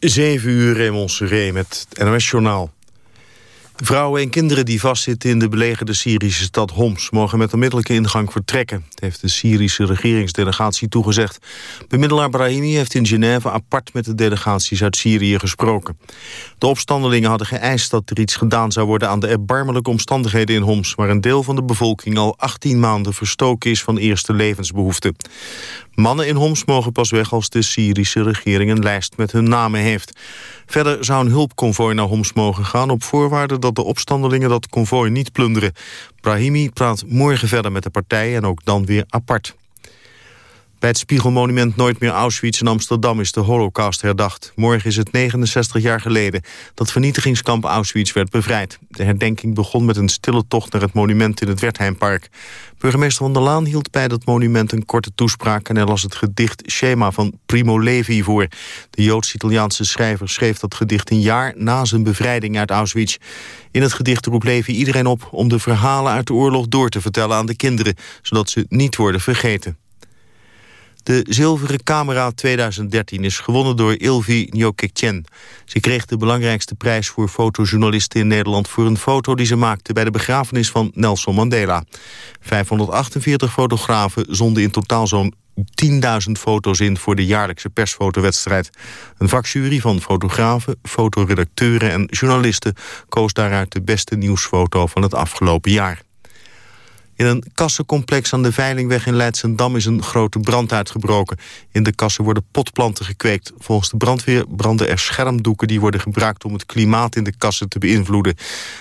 7 uur in Seré met het NOS-journaal. Vrouwen en kinderen die vastzitten in de belegerde Syrische stad Homs... mogen met onmiddellijke ingang vertrekken. Heeft de Syrische regeringsdelegatie toegezegd. Bemiddelaar Brahimi heeft in Genève apart met de delegaties uit Syrië gesproken. De opstandelingen hadden geëist dat er iets gedaan zou worden... aan de erbarmelijke omstandigheden in Homs... waar een deel van de bevolking al 18 maanden verstoken is van eerste levensbehoeften. Mannen in Homs mogen pas weg als de Syrische regering een lijst met hun namen heeft. Verder zou een hulpconvoi naar Homs mogen gaan... op voorwaarde dat de opstandelingen dat konvooi niet plunderen. Brahimi praat morgen verder met de partij en ook dan weer apart. Bij het Spiegelmonument Nooit meer Auschwitz in Amsterdam is de holocaust herdacht. Morgen is het 69 jaar geleden dat vernietigingskamp Auschwitz werd bevrijd. De herdenking begon met een stille tocht naar het monument in het Wertheimpark. Burgemeester van der Laan hield bij dat monument een korte toespraak... en hij las het gedicht Schema van Primo Levi voor. De Joods-Italiaanse schrijver schreef dat gedicht een jaar na zijn bevrijding uit Auschwitz. In het gedicht roept Levi iedereen op om de verhalen uit de oorlog door te vertellen aan de kinderen... zodat ze niet worden vergeten. De zilveren camera 2013 is gewonnen door Ilvi Nyokekchen. Ze kreeg de belangrijkste prijs voor fotojournalisten in Nederland... voor een foto die ze maakte bij de begrafenis van Nelson Mandela. 548 fotografen zonden in totaal zo'n 10.000 foto's in voor de jaarlijkse persfotowedstrijd. Een vakjury van fotografen, fotoredacteuren en journalisten... koos daaruit de beste nieuwsfoto van het afgelopen jaar. In een kassencomplex aan de Veilingweg in Leidsendam is een grote brand uitgebroken. In de kassen worden potplanten gekweekt. Volgens de brandweer branden er schermdoeken die worden gebruikt om het klimaat in de kassen te beïnvloeden.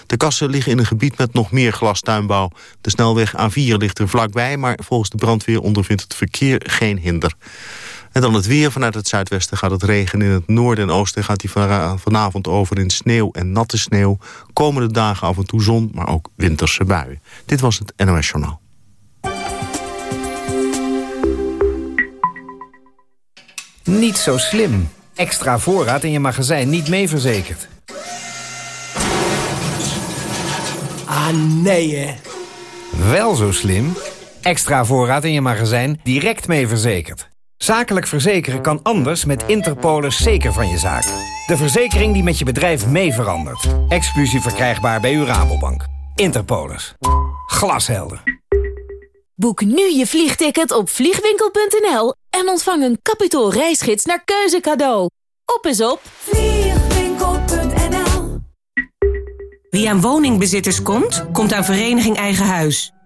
De kassen liggen in een gebied met nog meer glastuinbouw. De snelweg A4 ligt er vlakbij, maar volgens de brandweer ondervindt het verkeer geen hinder. En dan het weer. Vanuit het zuidwesten gaat het regen. In het noorden en oosten gaat hij vanavond over in sneeuw en natte sneeuw. Komende dagen af en toe zon, maar ook winterse buien. Dit was het NOS Journaal. Niet zo slim. Extra voorraad in je magazijn niet mee verzekerd. Ah, nee hè. Wel zo slim. Extra voorraad in je magazijn direct mee verzekerd. Zakelijk verzekeren kan anders met Interpolis zeker van je zaak. De verzekering die met je bedrijf mee verandert. Exclusief verkrijgbaar bij uw Rabobank. Interpolis. Glashelder. Boek nu je vliegticket op vliegwinkel.nl en ontvang een kapitaal reisgids naar keuze cadeau. Op is op vliegwinkel.nl Wie aan woningbezitters komt, komt aan Vereniging Eigen Huis.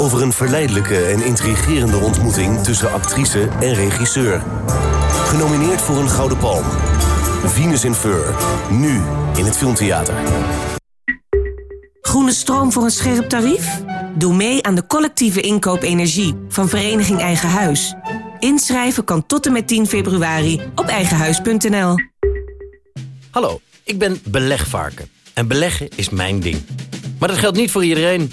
Over een verleidelijke en intrigerende ontmoeting tussen actrice en regisseur. Genomineerd voor een Gouden Palm. Venus in Fur. Nu in het Filmtheater. Groene stroom voor een scherp tarief? Doe mee aan de collectieve inkoop energie van Vereniging Eigen Huis. Inschrijven kan tot en met 10 februari op eigenhuis.nl. Hallo, ik ben belegvarken. En beleggen is mijn ding. Maar dat geldt niet voor iedereen.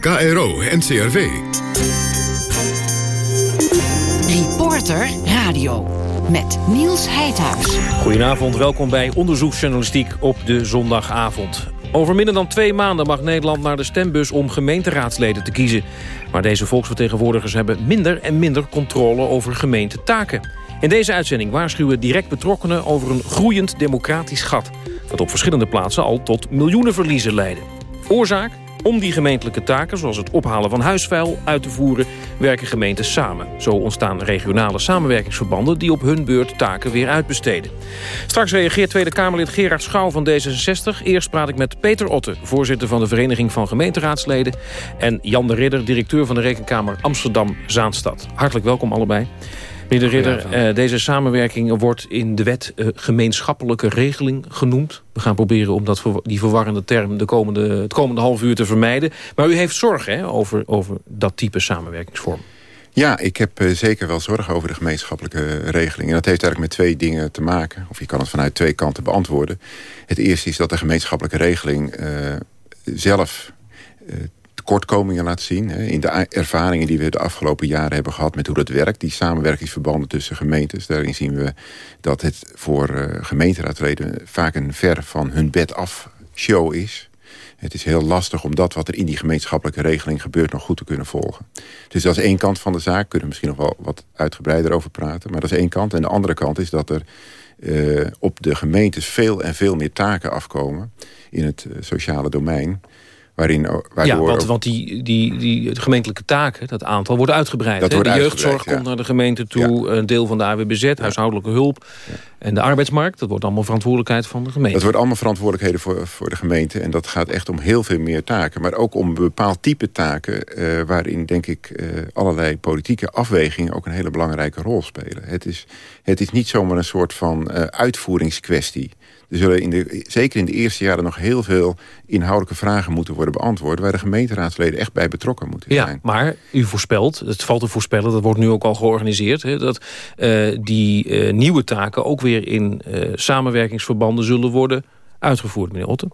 KRO NCRV. Reporter Radio. Met Niels Heidhuis. Goedenavond, welkom bij Onderzoeksjournalistiek op de zondagavond. Over minder dan twee maanden mag Nederland naar de stembus om gemeenteraadsleden te kiezen. Maar deze volksvertegenwoordigers hebben minder en minder controle over gemeentetaken. In deze uitzending waarschuwen direct betrokkenen over een groeiend democratisch gat... dat op verschillende plaatsen al tot miljoenen verliezen leiden. Oorzaak? Om die gemeentelijke taken, zoals het ophalen van huisvuil, uit te voeren... werken gemeenten samen. Zo ontstaan regionale samenwerkingsverbanden... die op hun beurt taken weer uitbesteden. Straks reageert Tweede Kamerlid Gerard Schouw van D66. Eerst praat ik met Peter Otte, voorzitter van de Vereniging van Gemeenteraadsleden... en Jan de Ridder, directeur van de Rekenkamer Amsterdam-Zaanstad. Hartelijk welkom allebei. Meneer de Ridder, eh, deze samenwerking wordt in de wet eh, gemeenschappelijke regeling genoemd. We gaan proberen om dat, die verwarrende term de komende, het komende half uur te vermijden. Maar u heeft zorgen hè, over, over dat type samenwerkingsvorm. Ja, ik heb uh, zeker wel zorgen over de gemeenschappelijke regeling. En dat heeft eigenlijk met twee dingen te maken. Of je kan het vanuit twee kanten beantwoorden. Het eerste is dat de gemeenschappelijke regeling uh, zelf uh, tekortkomingen laat zien. In de ervaringen die we de afgelopen jaren hebben gehad met hoe dat werkt. Die samenwerkingsverbanden tussen gemeentes. Daarin zien we dat het voor uh, gemeenteraadleden vaak een ver van hun bed af show is. Het is heel lastig om dat wat er in die gemeenschappelijke regeling gebeurt nog goed te kunnen volgen. Dus dat is één kant van de zaak. Kunnen we misschien nog wel wat uitgebreider over praten. Maar dat is één kant. En de andere kant is dat er uh, op de gemeentes veel en veel meer taken afkomen in het uh, sociale domein. Waarin, waardoor ja, want, want die, die, die gemeentelijke taken, dat aantal, wordt uitgebreid. Dat hè? wordt de uitgebreid, jeugdzorg ja. komt naar de gemeente toe, een deel van de AWBZ, huishoudelijke hulp. En de arbeidsmarkt, dat wordt allemaal verantwoordelijkheid van de gemeente. Dat wordt allemaal verantwoordelijkheden voor, voor de gemeente. En dat gaat echt om heel veel meer taken. Maar ook om een bepaald type taken... Uh, waarin, denk ik, uh, allerlei politieke afwegingen... ook een hele belangrijke rol spelen. Het is, het is niet zomaar een soort van uh, uitvoeringskwestie. Er zullen in de, zeker in de eerste jaren nog heel veel inhoudelijke vragen moeten worden beantwoord... waar de gemeenteraadsleden echt bij betrokken moeten ja, zijn. maar u voorspelt, het valt te voorspellen... dat wordt nu ook al georganiseerd... Hè, dat uh, die uh, nieuwe taken ook weer in uh, samenwerkingsverbanden zullen worden uitgevoerd, meneer Otten.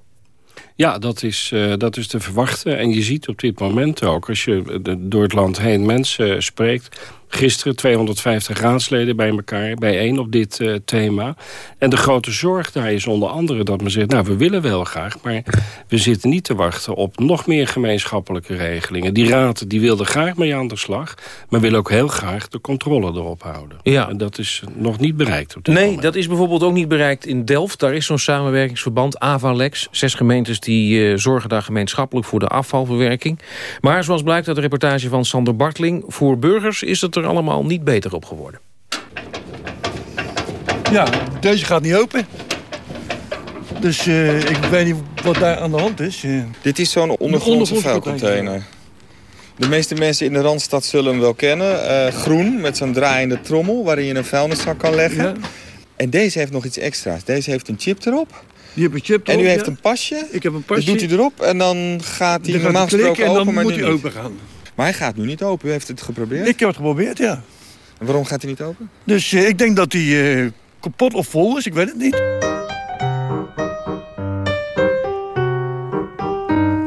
Ja, dat is, uh, dat is te verwachten. En je ziet op dit moment ook, als je door het land heen mensen spreekt... Gisteren 250 raadsleden bij elkaar, bijeen op dit uh, thema. En de grote zorg daar is onder andere dat men zegt... nou, we willen wel graag, maar we zitten niet te wachten... op nog meer gemeenschappelijke regelingen. Die raad die wilde graag mee aan de slag... maar wil ook heel graag de controle erop houden. Ja. En dat is nog niet bereikt op dit Nee, moment. dat is bijvoorbeeld ook niet bereikt in Delft. Daar is zo'n samenwerkingsverband, Avalex. Zes gemeentes die uh, zorgen daar gemeenschappelijk voor de afvalverwerking. Maar zoals blijkt uit de reportage van Sander Bartling... voor burgers is het er allemaal niet beter op geworden. Ja, deze gaat niet open. Dus uh, ik weet niet wat daar aan de hand is. Uh, Dit is zo'n ondergrondse vuilcontainer. De meeste mensen in de Randstad zullen hem wel kennen. Uh, groen, met zo'n draaiende trommel waarin je een vuilniszak kan leggen. Ja. En deze heeft nog iets extra's. Deze heeft een chip erop. Die heeft een chip En u erop, heeft ja. een pasje. Ik heb een pasje. Dat doet hij erop en dan gaat hij Dan normaal gesproken en dan open, maar moet hij open gaan. Maar hij gaat nu niet open. U heeft het geprobeerd? Ik heb het geprobeerd, ja. En waarom gaat hij niet open? Dus uh, ik denk dat hij uh, kapot of vol is, ik weet het niet.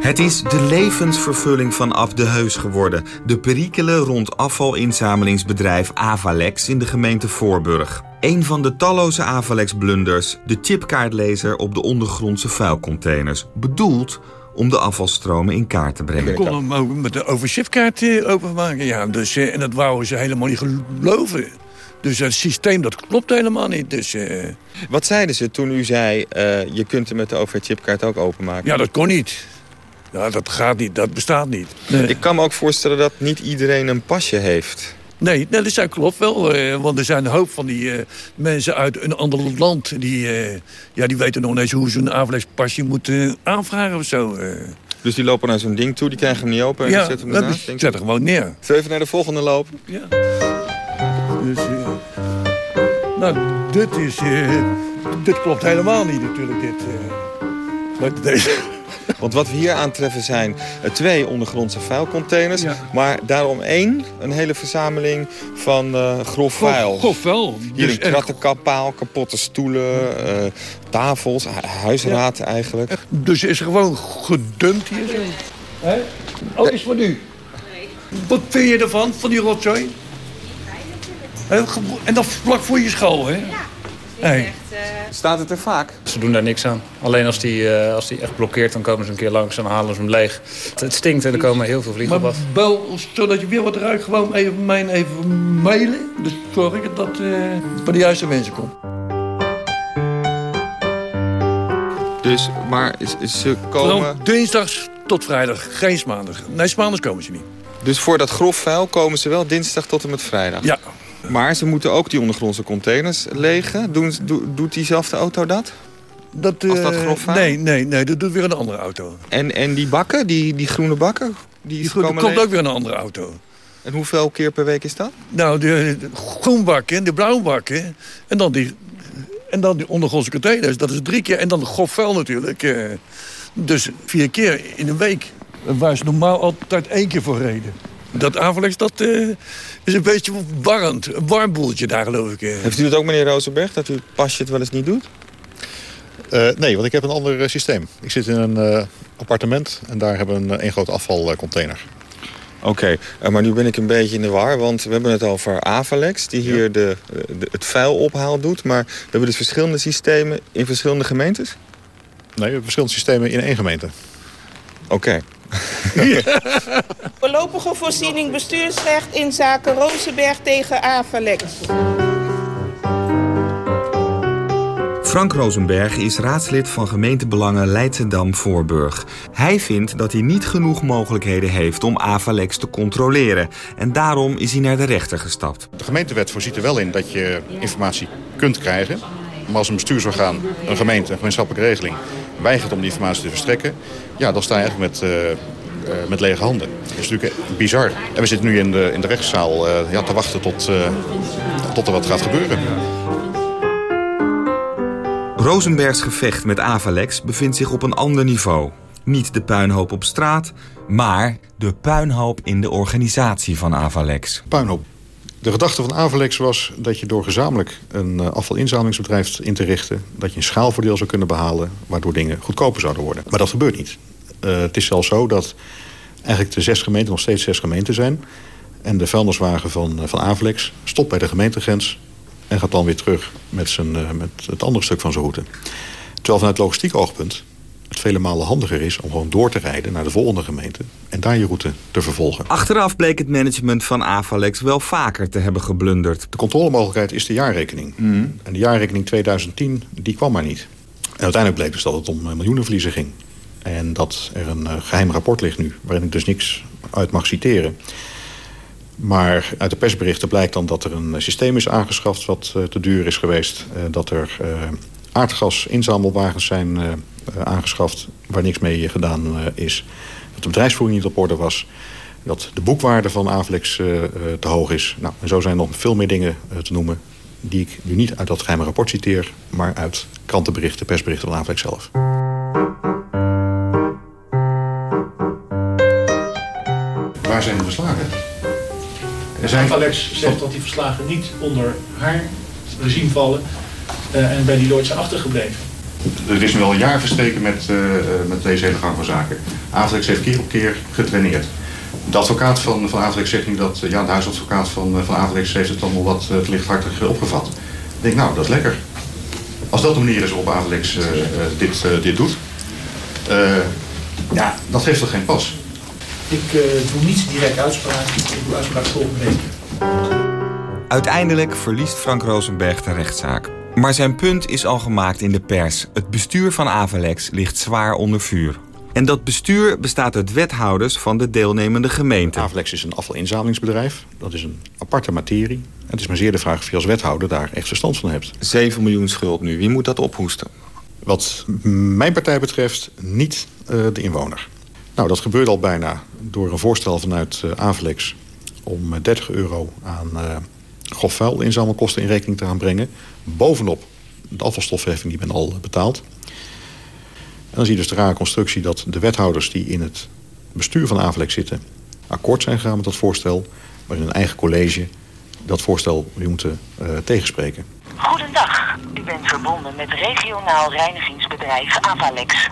Het is de levensvervulling van Ab de Heus geworden. De perikelen rond afvalinzamelingsbedrijf Avalex in de gemeente Voorburg. Een van de talloze Avalex-blunders, de chipkaartlezer op de ondergrondse vuilcontainers. Bedoeld om de afvalstromen in kaart te brengen. Ik kon hem ook met de overchipkaart uh, openmaken. Ja, dus, uh, en dat wouden ze helemaal niet geloven. Dus het systeem dat klopt helemaal niet. Dus, uh... Wat zeiden ze toen u zei, je kunt hem met de overchipkaart ook openmaken? Ja, dat kon niet. Ja, dat gaat niet, dat bestaat niet. Nee. Ik kan me ook voorstellen dat niet iedereen een pasje heeft. Nee, dat is, klopt wel. Uh, want er zijn een hoop van die uh, mensen uit een ander land... die, uh, ja, die weten nog niet eens hoe ze een Avalex-pasje moeten aanvragen of zo. Dus die lopen naar zo'n ding toe, die krijgen hem niet open en ja, zetten hem ernaast? Zet er gewoon neer. Zullen we even naar de volgende lopen? Ja. Dus, nou, dit is... dit klopt helemaal niet natuurlijk, dit. met deze... Want wat we hier aantreffen zijn twee ondergrondse vuilcontainers. Ja. Maar daarom één, een hele verzameling van uh, grof vuil. Grof vuil. Hier dus een krattenkappaal, kapotte stoelen, uh, tafels, huisraad ja. eigenlijk. Dus is er gewoon gedumpt hier zo? Hè? Oh, is voor u. Wat vind je ervan, van die rotzooi? En dat vlak voor je school, hè? Ja. Hey. Staat het er vaak? Ze doen daar niks aan. Alleen als die, uh, als die echt blokkeert, dan komen ze een keer langs en dan halen ze hem leeg. Het, het stinkt en er komen heel veel vliegen maar op af. Bel, zodat je weer wat ruikt, gewoon even mij even mailen. Dus zorg ik dat het uh, bij de juiste mensen komt. Dus, maar ze komen... Dinsdags tot vrijdag geen maandag. Nee, maandags komen ze niet. Dus voor dat grof vuil komen ze wel dinsdag tot en met vrijdag? Ja. Maar ze moeten ook die ondergrondse containers legen. Doen, doet diezelfde auto dat? Dat, uh, Als dat grof vuil? Nee, nee, nee, dat doet weer een andere auto. En, en die bakken, die, die groene bakken? Die, die groene, komt ook weer een andere auto. En hoeveel keer per week is dat? Nou, de, de groenbakken, de blauwbakken. En dan die, en dan die ondergrondse containers. Dat is drie keer. En dan de grof vuil natuurlijk. Uh, dus vier keer in een week. Waar ze normaal altijd één keer voor reden. Dat Avalex, dat uh, is een beetje warrend. Een warm boeltje daar, geloof ik. Heeft u het ook, meneer Rozenberg, dat u het pasje het wel eens niet doet? Uh, nee, want ik heb een ander systeem. Ik zit in een appartement en daar hebben we een, een groot afvalcontainer. Oké, okay. maar nu ben ik een beetje in de war, want we hebben het over Avalex... die hier ja. de, de, het vuil ophaal doet. Maar we hebben dus verschillende systemen in verschillende gemeentes? Nee, we hebben verschillende systemen in één gemeente. Oké. Okay. Voorlopige voorziening bestuursrecht in zaken Rozenberg tegen Avalex. Frank Rosenberg is raadslid van gemeentebelangen Leidschendam-Voorburg. Hij vindt dat hij niet genoeg mogelijkheden heeft om Avalex te controleren. En daarom is hij naar de rechter gestapt. De gemeentewet voorziet er wel in dat je informatie kunt krijgen. Maar als een bestuursorgaan, een gemeente, een gemeenschappelijke regeling... weigert om die informatie te verstrekken... ja, dan sta je eigenlijk met, uh, uh, met lege handen. Dat is natuurlijk bizar. En we zitten nu in de, in de rechtszaal uh, ja, te wachten tot, tot er wat gaat gebeuren. Rosenbergs gevecht met Avalex bevindt zich op een ander niveau. Niet de puinhoop op straat, maar de puinhoop in de organisatie van Avalex. Puinhoop. De gedachte van Avalex was dat je door gezamenlijk een afvalinzamelingsbedrijf in te richten... dat je een schaalvoordeel zou kunnen behalen, waardoor dingen goedkoper zouden worden. Maar dat gebeurt niet. Uh, het is zelfs zo dat eigenlijk de zes gemeenten nog steeds zes gemeenten zijn... en de vuilniswagen van, van Avalex stopt bij de gemeentegrens en gaat dan weer terug met, zijn, met het andere stuk van zijn route. Terwijl vanuit logistiek oogpunt het vele malen handiger is om gewoon door te rijden naar de volgende gemeente en daar je route te vervolgen. Achteraf bleek het management van Avalex wel vaker te hebben geblunderd. De controlemogelijkheid is de jaarrekening. Mm. En de jaarrekening 2010, die kwam maar niet. En uiteindelijk bleek dus dat het om miljoenenverliezen ging. En dat er een uh, geheim rapport ligt nu, waarin ik dus niks uit mag citeren. Maar uit de persberichten blijkt dan dat er een systeem is aangeschaft... wat uh, te duur is geweest. Uh, dat er uh, aardgasinzamelwagens zijn aangeschaft... waar niks mee gedaan is. Dat de bedrijfsvoering niet op orde was. Dat de boekwaarde van Avlex te hoog is. Nou, en zo zijn nog veel meer dingen te noemen... die ik nu niet uit dat geheime rapport citeer... maar uit krantenberichten, persberichten van Avlex zelf. Waar zijn de verslagen? Zijn... Alex zegt dat die verslagen niet onder haar regime vallen uh, en bij die Lloyd zijn achtergebleven. Er is nu al een jaar verstreken met, uh, met deze hele gang van zaken. Avalex heeft keer op keer getraineerd. De advocaat van, van zegt nu dat, ja, de huisadvocaat van, van heeft het allemaal wat uh, lichthartig opgevat. Ik denk, nou, dat is lekker. Als dat de manier is waarop Avalex dit, dit doet, ja, dat heeft toch geen pas. Ik uh, doe niet direct uitspraak. Ik doe uitspraak volgende week. Uiteindelijk verliest Frank Rosenberg de rechtszaak. Maar zijn punt is al gemaakt in de pers. Het bestuur van Avalex ligt zwaar onder vuur. En dat bestuur bestaat uit wethouders van de deelnemende gemeenten. Avalex is een afvalinzamelingsbedrijf. Dat is een aparte materie. Het is maar zeer de vraag of je als wethouder daar echt verstand van hebt. 7 miljoen schuld nu. Wie moet dat ophoesten? Wat mijn partij betreft niet uh, de inwoner. Nou, dat gebeurde al bijna door een voorstel vanuit uh, Avalex... om 30 euro aan uh, grofvuil inzamelkosten in rekening te gaan brengen. Bovenop de afvalstofheffing die men al betaalt. En dan zie je dus de rare constructie dat de wethouders die in het bestuur van Avalex zitten... akkoord zijn gegaan met dat voorstel... maar in hun eigen college dat voorstel moeten uh, tegenspreken. Goedendag, u bent verbonden met regionaal reinigingsbedrijf Avalex.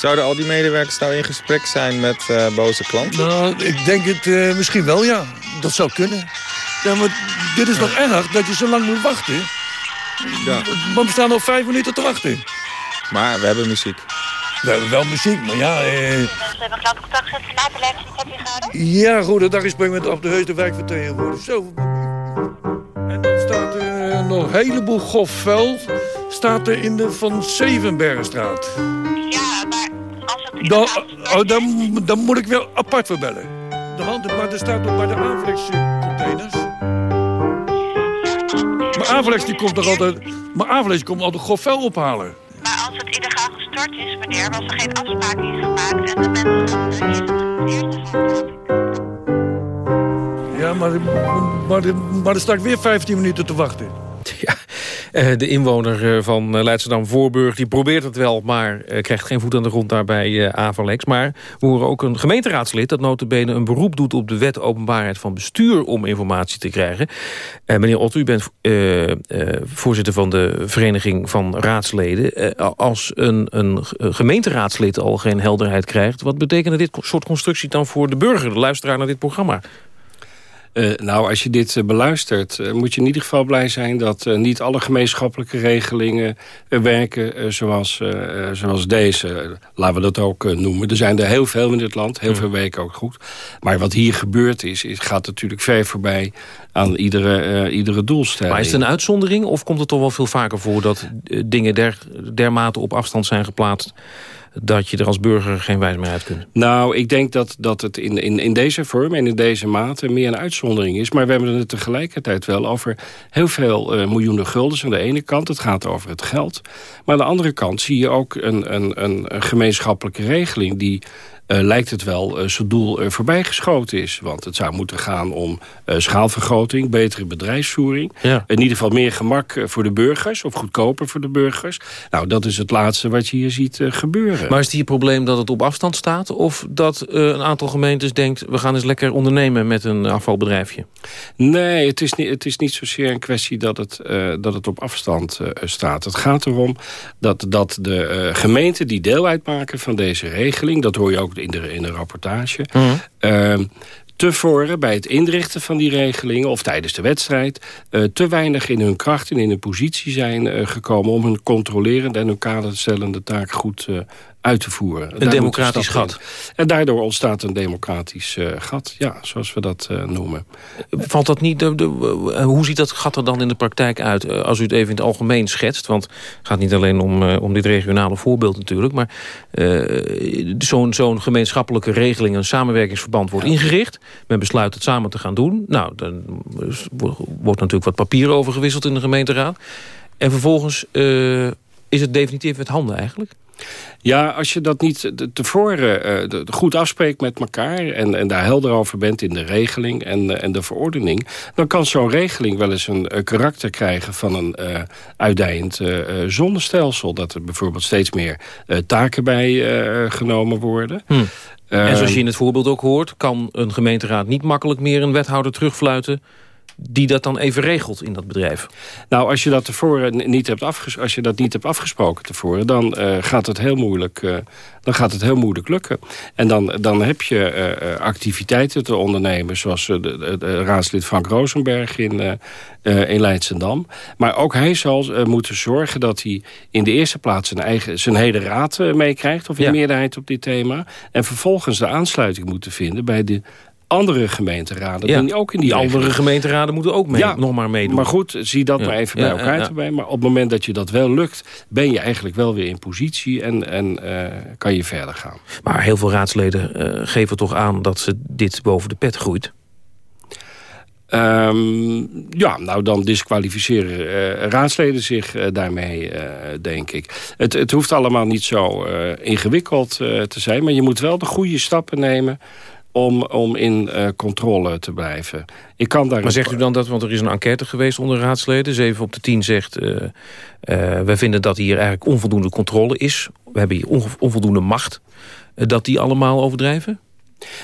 Zouden al die medewerkers nou in gesprek zijn met uh, boze klanten? Nou, ik denk het uh, misschien wel, ja. Dat zou kunnen. Ja, maar dit is nog erg dat je zo lang moet wachten. Ja. Want we staan al vijf minuten te wachten. Maar we hebben muziek. We hebben wel muziek, maar ja... Eh... Ja, goedendag. Ik spreek met op de Heus, de wijkvertegenwoordiger. Zo. En dan staat er nog een heleboel grof vuil staat er in de Van Zevenbergenstraat. Ja, Dan, oh, dan, dan moet ik wel apart voor bellen. De hand, maar er staat nog bij de Avlex containers. Maar Avlex die komt toch altijd... Maar Avlex komt altijd grof vuil ophalen. Maar als het illegaal gestort is, meneer, was er geen afspraak in gemaakt en de mensen is eerste Ja, maar, maar, maar dan sta ik weer 15 minuten te wachten. Eh, de inwoner eh, van eh, Leidschendam-Voorburg die probeert het wel... maar krijgt geen voet aan de grond daar bij Avalex. Maar we horen ook een gemeenteraadslid... dat notabene een beroep doet op de wet openbaarheid van bestuur... om informatie te krijgen. meneer Otto, u bent voorzitter van de Vereniging van Raadsleden. als een, een gemeenteraadslid al geen helderheid krijgt... wat betekent dit soort constructie dan voor de burger... de luisteraar naar dit programma? Uh, nou, als je dit uh, beluistert, uh, moet je in ieder geval blij zijn... dat niet alle gemeenschappelijke regelingen werken zoals, zoals deze. Laten we dat ook noemen. Er zijn er heel veel in dit land, heel veel werken ook goed. Maar wat hier gebeurd is, is gaat natuurlijk ver voorbij aan iedere, iedere doelstelling. Maar is het een uitzondering of komt het toch wel veel vaker voor... dat dingen der, dermate op afstand zijn geplaatst dat je er als burger geen wijs meer uit kunt? Nou, ik denk dat, dat het in, in, in deze vorm en in deze mate meer een uitzondering is. Maar we hebben het tegelijkertijd wel over heel veel uh, miljoenen guldens aan de ene kant. Het gaat over het geld. Maar aan de andere kant zie je ook een, een, een gemeenschappelijke regeling... die uh, lijkt het wel uh, zijn doel uh, voorbijgeschoten is. Want het zou moeten gaan om schaalvergroting, betere bedrijfsvoering. Ja. In ieder geval meer gemak voor de burgers of goedkoper voor de burgers. Nou, dat is het laatste wat je hier ziet gebeuren. Maar is het hier probleem dat het op afstand staat? Of dat een aantal gemeentes denkt, we gaan eens lekker ondernemen met een afvalbedrijfje? Nee, het is niet, het is niet zozeer een kwestie dat het, dat het op afstand staat. Het gaat erom dat, dat de gemeenten die deel uitmaken van deze regeling... dat hoor je ook in de, in de rapportage... Uh, tevoren bij het inrichten van die regelingen... of tijdens de wedstrijd... Uh, te weinig in hun kracht en in hun positie zijn uh, gekomen... om hun controlerende en hun kaderstellende taak goed uh, uit te voeren. Een Daar democratisch gat. En daardoor ontstaat een democratisch uh, gat, ja, zoals we dat uh, noemen. Valt dat niet, de, de, hoe ziet dat gat er dan in de praktijk uit? Als u het even in het algemeen schetst, want het gaat niet alleen om, om dit regionale voorbeeld natuurlijk, maar zo'n zo'n gemeenschappelijke regeling, een samenwerkingsverband wordt ingericht. Men besluit het samen te gaan doen. Nou, dan wordt natuurlijk wat papier overgewisseld in de gemeenteraad. En vervolgens is het definitief met handen eigenlijk? Ja, als je dat niet tevoren uh, goed afspreekt met elkaar... En, en daar helder over bent in de regeling en, uh, en de verordening... dan kan zo'n regeling wel eens een uh, karakter krijgen van een uitdijend zonnestelsel. Dat er bijvoorbeeld steeds meer taken bij genomen worden... Hm. En zoals je in het voorbeeld ook hoort... kan een gemeenteraad niet makkelijk meer een wethouder terugfluiten die dat dan even regelt in dat bedrijf? Nou, als je dat, tevoren niet hebt, afges als je dat niet hebt afgesproken tevoren... dan, uh, gaat het heel moeilijk, uh, dan gaat het heel moeilijk lukken. En dan, dan heb je uh, activiteiten te ondernemen... zoals de, de, de, raadslid Frank Rosenberg in, in Leidsendam. Maar ook hij zal moeten zorgen dat hij in de eerste plaats... zijn, eigen, zijn hele raad meekrijgt, of een ja. meerderheid op dit thema... en vervolgens de aansluiting moeten vinden bij de andere gemeenteraden. Ja, die ook in die, die andere gemeenteraden moeten ook mee, ja, nog maar meedoen. Maar goed, zie dat ja, maar even bij elkaar erbij. Maar op het moment dat je dat wel lukt... ben je eigenlijk wel weer in positie en, en uh, kan je verder gaan. Maar heel veel raadsleden uh, geven toch aan dat ze dit boven de pet groeit? Um, ja, nou dan disqualificeren uh, raadsleden zich uh, daarmee, uh, denk ik. Het, het hoeft allemaal niet zo ingewikkeld te zijn... maar je moet wel de goede stappen nemen om, om in uh, controle te blijven. Ik kan daar maar zegt u dan dat, want er is een enquête geweest onder raadsleden... 7 op de 10 zegt, uh, uh, wij vinden dat hier eigenlijk onvoldoende controle is. We hebben hier onvoldoende macht. dat die allemaal overdrijven?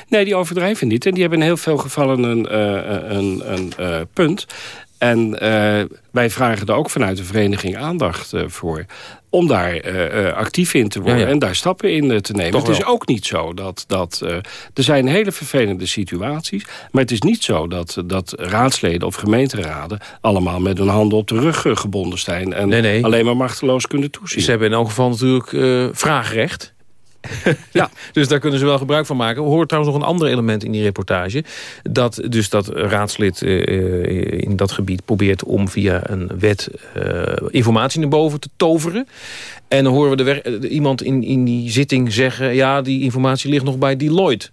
Nee, die overdrijven niet. En die hebben in heel veel gevallen een, een, een, een punt. En uh, wij vragen er ook vanuit de vereniging aandacht uh, voor om daar uh, actief in te worden ja, ja. en daar stappen in te nemen. Toch het is wel. ook niet zo dat... dat er zijn hele vervelende situaties... maar het is niet zo dat, dat raadsleden of gemeenteraden... allemaal met hun handen op de rug gebonden zijn... en nee, nee. alleen maar machteloos kunnen toezien. Ze hebben in elk geval natuurlijk vraagrecht. Ja, dus daar kunnen ze wel gebruik van maken. We horen trouwens nog een ander element in die reportage. Dat dus dat raadslid uh, in dat gebied probeert om via een wet uh, informatie naar boven te toveren. En dan horen we de iemand in, in die zitting zeggen... ja, die informatie ligt nog bij Deloitte.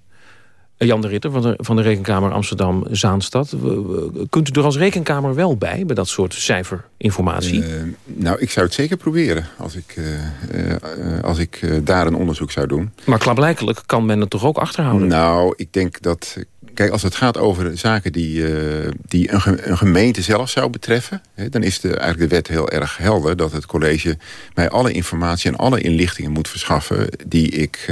Jan de Ritter van de, van de Rekenkamer Amsterdam-Zaanstad. Kunt u er als Rekenkamer wel bij, bij dat soort cijferinformatie? Uh, nou, ik zou het zeker proberen als ik, uh, uh, als ik daar een onderzoek zou doen. Maar klaarblijkelijk kan men het toch ook achterhouden? Nou, ik denk dat... Kijk, als het gaat over zaken die, die een, een, gemeente zelf zou betreffen... Hè, dan is de, eigenlijk de wet heel erg helder... dat het college mij alle informatie en alle inlichtingen moet verschaffen... die ik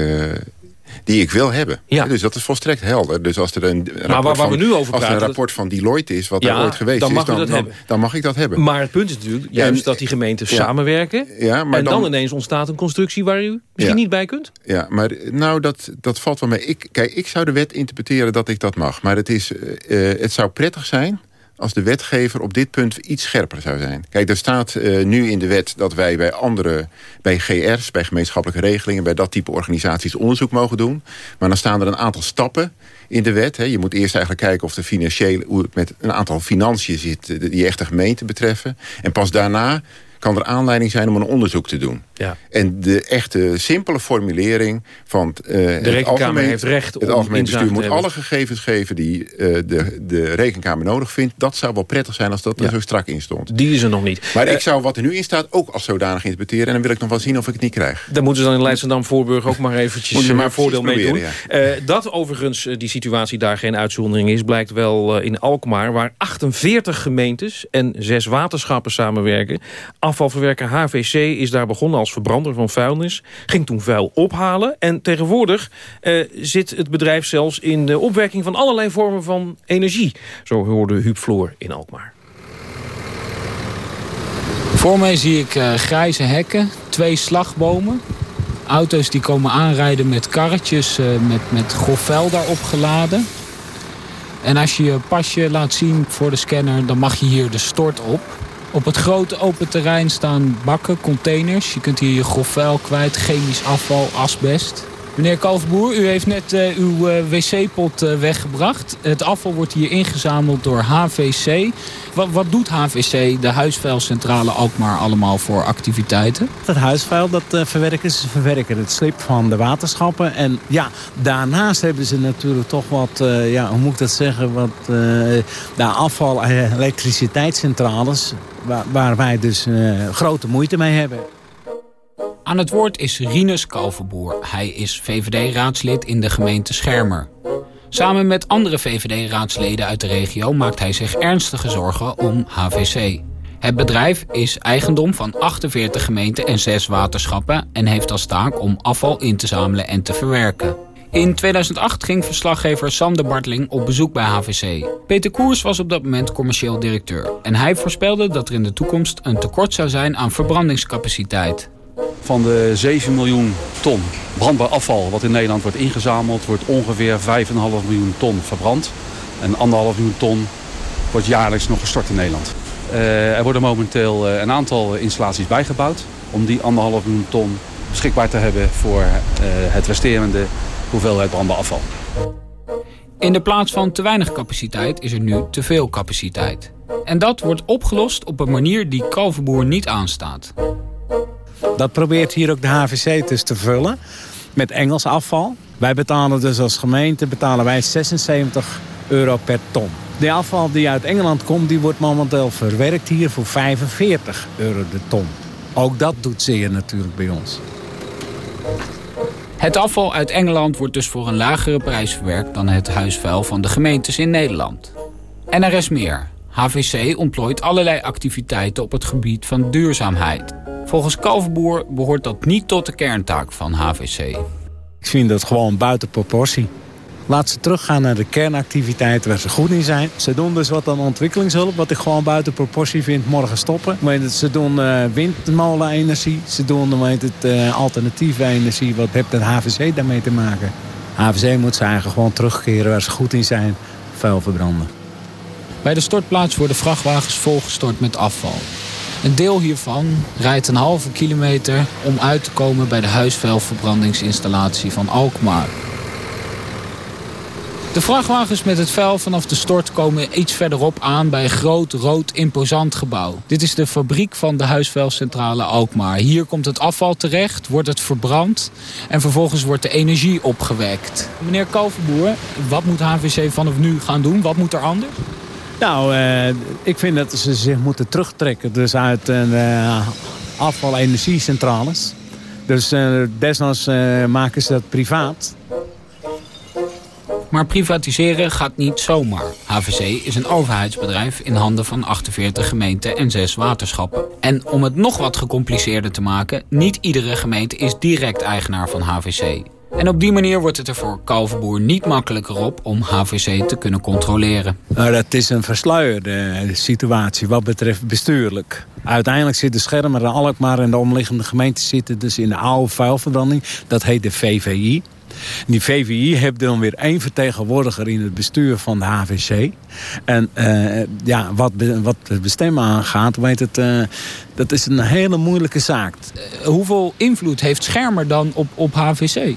die ik wil hebben. Ja. Dus dat is volstrekt helder. Dus als er een, maar waar, van, we nu over praten, als er een rapport van Deloitte is, wat er ooit geweest dan is, dan, dan, dan, mag ik dat hebben. Maar het punt is natuurlijk juist dat die gemeenten samenwerken. Ja, maar en dan, ineens ontstaat een constructie waar u misschien niet bij kunt. Ja, maar nou, dat, dat valt wel mee. Ik, kijk, ik zou de wet interpreteren dat ik dat mag. Maar het, is, uh, het zou prettig zijn als de wetgever op dit punt iets scherper zou zijn. Kijk, er staat uh, nu in de wet dat wij bij andere, bij GR's, bij gemeenschappelijke regelingen, bij dat type organisaties onderzoek mogen doen. Maar dan staan er een aantal stappen in de wet. Hè. Je moet eerst eigenlijk kijken of de financiële, hoe het met een aantal financiën zit die echt de gemeente betreffen. En pas daarna kan er aanleiding zijn om een onderzoek te doen. Ja. En de echte simpele formulering van uh, de algemeen, heeft recht het algemeen bestuur moet alle gegevens geven die uh, de, de rekenkamer nodig vindt. Dat zou wel prettig zijn als dat er zo strak in stond. Die is er nog niet. Maar uh, ik zou wat er nu in staat ook als zodanig interpreteren. En dan wil ik nog wel zien of ik het niet krijg. Dan moeten ze dan in Leidschendam Voorburg ook maar eventjes maar een voordeel mee doen. Ja. dat overigens die situatie daar geen uitzondering is... blijkt wel in Alkmaar waar 48 gemeentes en zes waterschappen samenwerken. Afvalverwerker HVC is daar begonnen als verbrander van vuilnis. Ging toen vuil ophalen. En tegenwoordig uh, zit het bedrijf zelfs in de opwerking van allerlei vormen van energie. Zo hoorde Huub Floor in Alkmaar. Voor mij zie ik uh, grijze hekken, twee slagbomen. Auto's die komen aanrijden met karretjes uh, met, met grof vuil daarop geladen. En als je je pasje laat zien voor de scanner, dan mag je hier de stort op. Op het grote open terrein staan bakken, containers. Je kunt hier je grof vuil kwijt, chemisch afval, asbest. Meneer Kalfboer, u heeft net uh, uw uh, wc-pot uh, weggebracht. Het afval wordt hier ingezameld door HVC. Wat, wat doet HVC, de huisvuilcentrale Alkmaar, allemaal voor activiteiten? Dat huisvuil, dat verwerken ze. verwerken het slip van de waterschappen. En ja, daarnaast hebben ze natuurlijk toch wat, ja, hoe moet ik dat zeggen... wat de afval- elektriciteitscentrales... Waar, waar wij dus grote moeite mee hebben. Aan het woord is Rinus Kalverboer. Hij is VVD-raadslid in de gemeente Schermer. Samen met andere VVD-raadsleden uit de regio maakt hij zich ernstige zorgen om HVC. Het bedrijf is eigendom van 48 gemeenten en 6 waterschappen... en heeft als taak om afval in te zamelen en te verwerken. In 2008 ging verslaggever Sander Bartling op bezoek bij HVC. Peter Koers was op dat moment commercieel directeur. En hij voorspelde dat er in de toekomst een tekort zou zijn aan verbrandingscapaciteit. Van de 7 miljoen ton brandbaar afval wat in Nederland wordt ingezameld... wordt ongeveer 5,5 miljoen ton verbrand. En 1,5 miljoen ton wordt jaarlijks nog gestort in Nederland. Uh, er worden momenteel uh, een aantal installaties bijgebouwd... om die 1,5 miljoen ton beschikbaar te hebben voor uh, het resterende hoeveelheid brandbaar afval. In de plaats van te weinig capaciteit is er nu te veel capaciteit. En dat wordt opgelost op een manier die Kalverboer niet aanstaat. Dat probeert hier ook de HVC dus te vullen met Engels afval. Wij betalen dus als gemeente betalen wij 76 euro per ton. De afval die uit Engeland komt, die wordt momenteel verwerkt hier voor 45 euro de ton. Ook dat doet zeer natuurlijk bij ons. Het afval uit Engeland wordt dus voor een lagere prijs verwerkt dan het huisvuil van de gemeentes in Nederland. En er is meer. HVC ontplooit allerlei activiteiten op het gebied van duurzaamheid. Volgens Kalverboer behoort dat niet tot de kerntaak van HVC. Ik vind dat gewoon buiten proportie. Laat ze teruggaan naar de kernactiviteiten waar ze goed in zijn. Ze doen dus wat aan ontwikkelingshulp, wat ik gewoon buiten proportie vind, morgen stoppen. Ze doen uh, windmolenenergie, ze doen het, uh, alternatieve energie. Wat heeft het HVC daarmee te maken? HVC moet ze eigenlijk gewoon terugkeren waar ze goed in zijn, vuil verbranden. Bij de stortplaats worden vrachtwagens volgestort met afval. Een deel hiervan rijdt een halve kilometer om uit te komen bij de huisvuilverbrandingsinstallatie van Alkmaar. De vrachtwagens met het vuil vanaf de stort komen iets verderop aan bij een groot, rood, imposant gebouw. Dit is de fabriek van de huisvuilcentrale Alkmaar. Hier komt het afval terecht, wordt het verbrand en vervolgens wordt de energie opgewekt. Meneer Kalverboer, wat moet HVC vanaf nu gaan doen? Wat moet er anders? Nou, uh, ik vind dat ze zich moeten terugtrekken dus uit uh, afval-energiecentrales. Dus uh, desnoods maken ze dat privaat. Maar privatiseren gaat niet zomaar. HVC is een overheidsbedrijf in handen van 48 gemeenten en 6 waterschappen. En om het nog wat gecompliceerder te maken... niet iedere gemeente is direct eigenaar van HVC. En op die manier wordt het er voor Kalverboer niet makkelijker op om HVC te kunnen controleren. Nou, dat is een versluierde situatie wat betreft bestuurlijk. Uiteindelijk zit de schermen Alkmaar en de omliggende gemeenten zitten dus in de oude vuilverbranding. Dat heet de VVI. Die VVI heeft dan weer één vertegenwoordiger in het bestuur van de HVC. En uh, ja, wat, wat het bestemmen aangaat, weet het, uh, dat is een hele moeilijke zaak. Uh, hoeveel invloed heeft Schermer dan op, op HVC?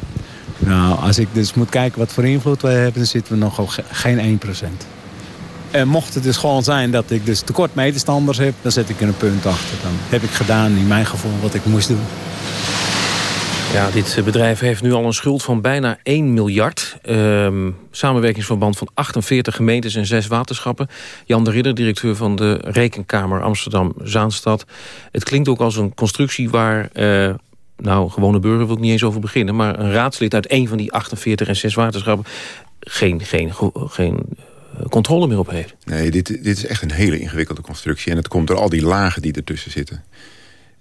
Nou, als ik dus moet kijken wat voor invloed we hebben, dan zitten we nog op geen 1%. En mocht het dus gewoon zijn dat ik dus tekort medestanders heb, dan zet ik er een punt achter. Dan heb ik gedaan in mijn gevoel wat ik moest doen. Ja, dit bedrijf heeft nu al een schuld van bijna 1 miljard. Ehm, samenwerkingsverband van 48 gemeentes en 6 waterschappen. Jan de Ridder, directeur van de Rekenkamer Amsterdam-Zaanstad. Het klinkt ook als een constructie waar... Uh, nou, gewone burger wil ik niet eens over beginnen... maar een raadslid uit één van die 48 en 6 waterschappen... geen, geen, geen eh, controle meer op heeft. Nee, dit, dit is echt een hele ingewikkelde constructie. En het komt door al die lagen die ertussen zitten.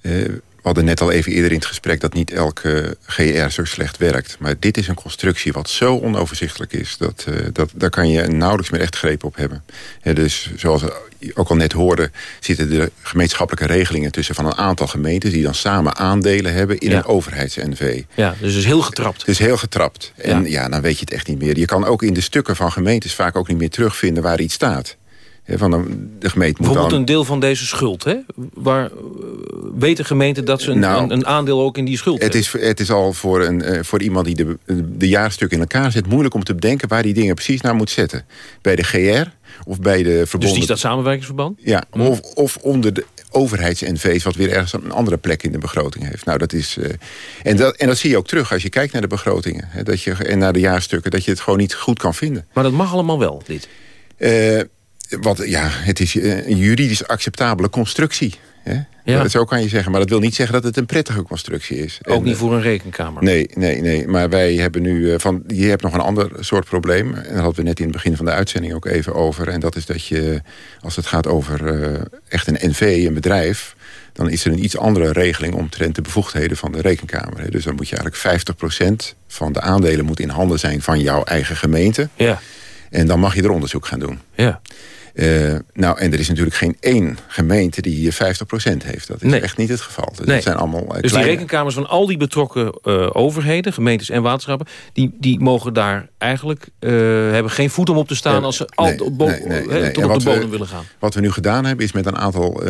Uh, we hadden net al even eerder in het gesprek dat niet elke GR zo slecht werkt. Maar dit is een constructie wat zo onoverzichtelijk is... dat, uh, dat daar kan je nauwelijks meer echt greep op hebben. dus zoals we ook al net hoorden... zitten de gemeenschappelijke regelingen tussen van een aantal gemeentes... die dan samen aandelen hebben in Ja. een overheids-NV. Ja, dus het is heel getrapt. Het is heel getrapt. En ja. dan weet je het echt niet meer. Je kan ook in de stukken van gemeentes vaak ook niet meer terugvinden waar iets staat. Van een- de gemeente moet Bijvoorbeeld dan... een deel van deze schuld, hè? Waar eh, weet de gemeente dat ze een, Nou, een, een aandeel ook in die schuld Het hebben? is, het is al voor, een, eh, voor iemand die de, de jaarstukken in elkaar zet... moeilijk om te bedenken waar die dingen precies naar moet zetten. Bij de GR of bij de verbonden... Dus die staat samenwerkingsverband? Ja, of, of onder de overheids-NV's... wat weer ergens een andere plek in de begroting heeft. Nou, dat is, eh, en, dat, en dat zie je ook terug als je kijkt naar de begrotingen. Hè, dat je, en naar de jaarstukken, dat je het gewoon niet goed kan vinden. Maar dat mag allemaal wel, dit? Eh, want ja, het is eh, een juridisch acceptabele constructie. Hè? Ja. Zo kan je zeggen. Maar dat wil niet zeggen dat het een prettige constructie is. Ook En, niet eh, voor een rekenkamer? Nee, nee, nee. Maar wij hebben nu... eh, van, je hebt nog een ander soort probleem. En daar hadden we net in het begin van de uitzending ook even over. En dat is dat je, als het gaat over echt een NV, een bedrijf... dan is er een iets andere regeling omtrent de bevoegdheden van de rekenkamer. hè. Dus dan moet je eigenlijk 50% van de aandelen moet in handen zijn van jouw eigen gemeente. Ja. En dan mag je er onderzoek gaan doen. Ja. Eh, nou, en er is natuurlijk geen één gemeente die hier 50% heeft. Dat is Nee. echt niet het geval. Dus Nee. dat zijn allemaal eh, Dus die rekenkamers van al die betrokken eh, overheden, gemeentes en waterschappen... die, die mogen daar eigenlijk hebben geen voet om op te staan... Als ze al nee, op tot op de we- bodem willen gaan. Wat we nu gedaan hebben is met een aantal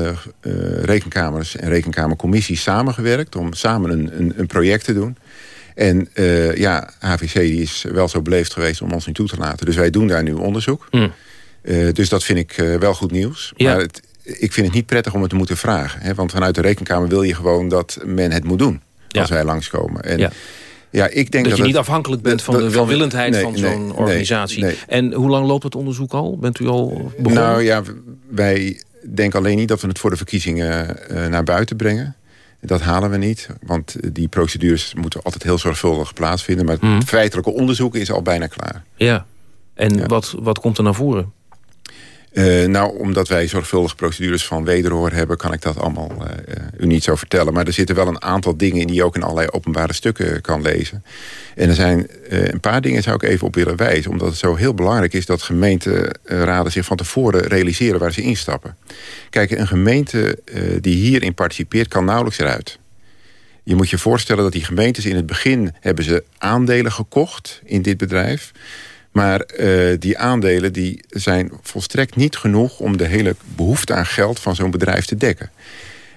rekenkamers en rekenkamercommissies samengewerkt... om samen een, een, een project te doen. En ja, HVC die is wel zo beleefd geweest om ons niet toe te laten. Dus wij doen daar nu onderzoek. Mm. Eh, dus dat vind ik eh, wel goed nieuws. Ja. Maar het, ik vind het niet prettig om het te moeten vragen. Hè? Want vanuit de rekenkamer wil je gewoon dat men het moet doen. Als wij langskomen. En, Ja. ja. ik denk dat, dat je niet afhankelijk bent van dat- de welwillendheid nee, van zo'n nee, organisatie. nee. En hoe lang loopt het onderzoek al? Bent u al begonnen? Nou ja, wij denken alleen niet dat we het voor de verkiezingen eh, naar buiten brengen. Dat halen we niet, want die procedures moeten altijd heel zorgvuldig plaatsvinden. Maar het feitelijke onderzoek is al bijna klaar. Ja. En Wat, wat komt er naar voren? Eh, nou, omdat wij zorgvuldige procedures van wederhoor hebben... kan ik dat allemaal eh, u niet zo vertellen. Maar er zitten wel een aantal dingen in die je ook in allerlei openbare stukken kan lezen. En er zijn eh, een paar dingen zou ik even op willen wijzen. Omdat het zo heel belangrijk is dat gemeenteraden zich van tevoren realiseren waar ze instappen. Kijk, een gemeente die hierin participeert kan nauwelijks eruit. Je moet je voorstellen dat die gemeentes in het begin... hebben ze aandelen gekocht in dit bedrijf... Maar eh, die aandelen die zijn volstrekt niet genoeg... om de hele behoefte aan geld van zo'n bedrijf te dekken.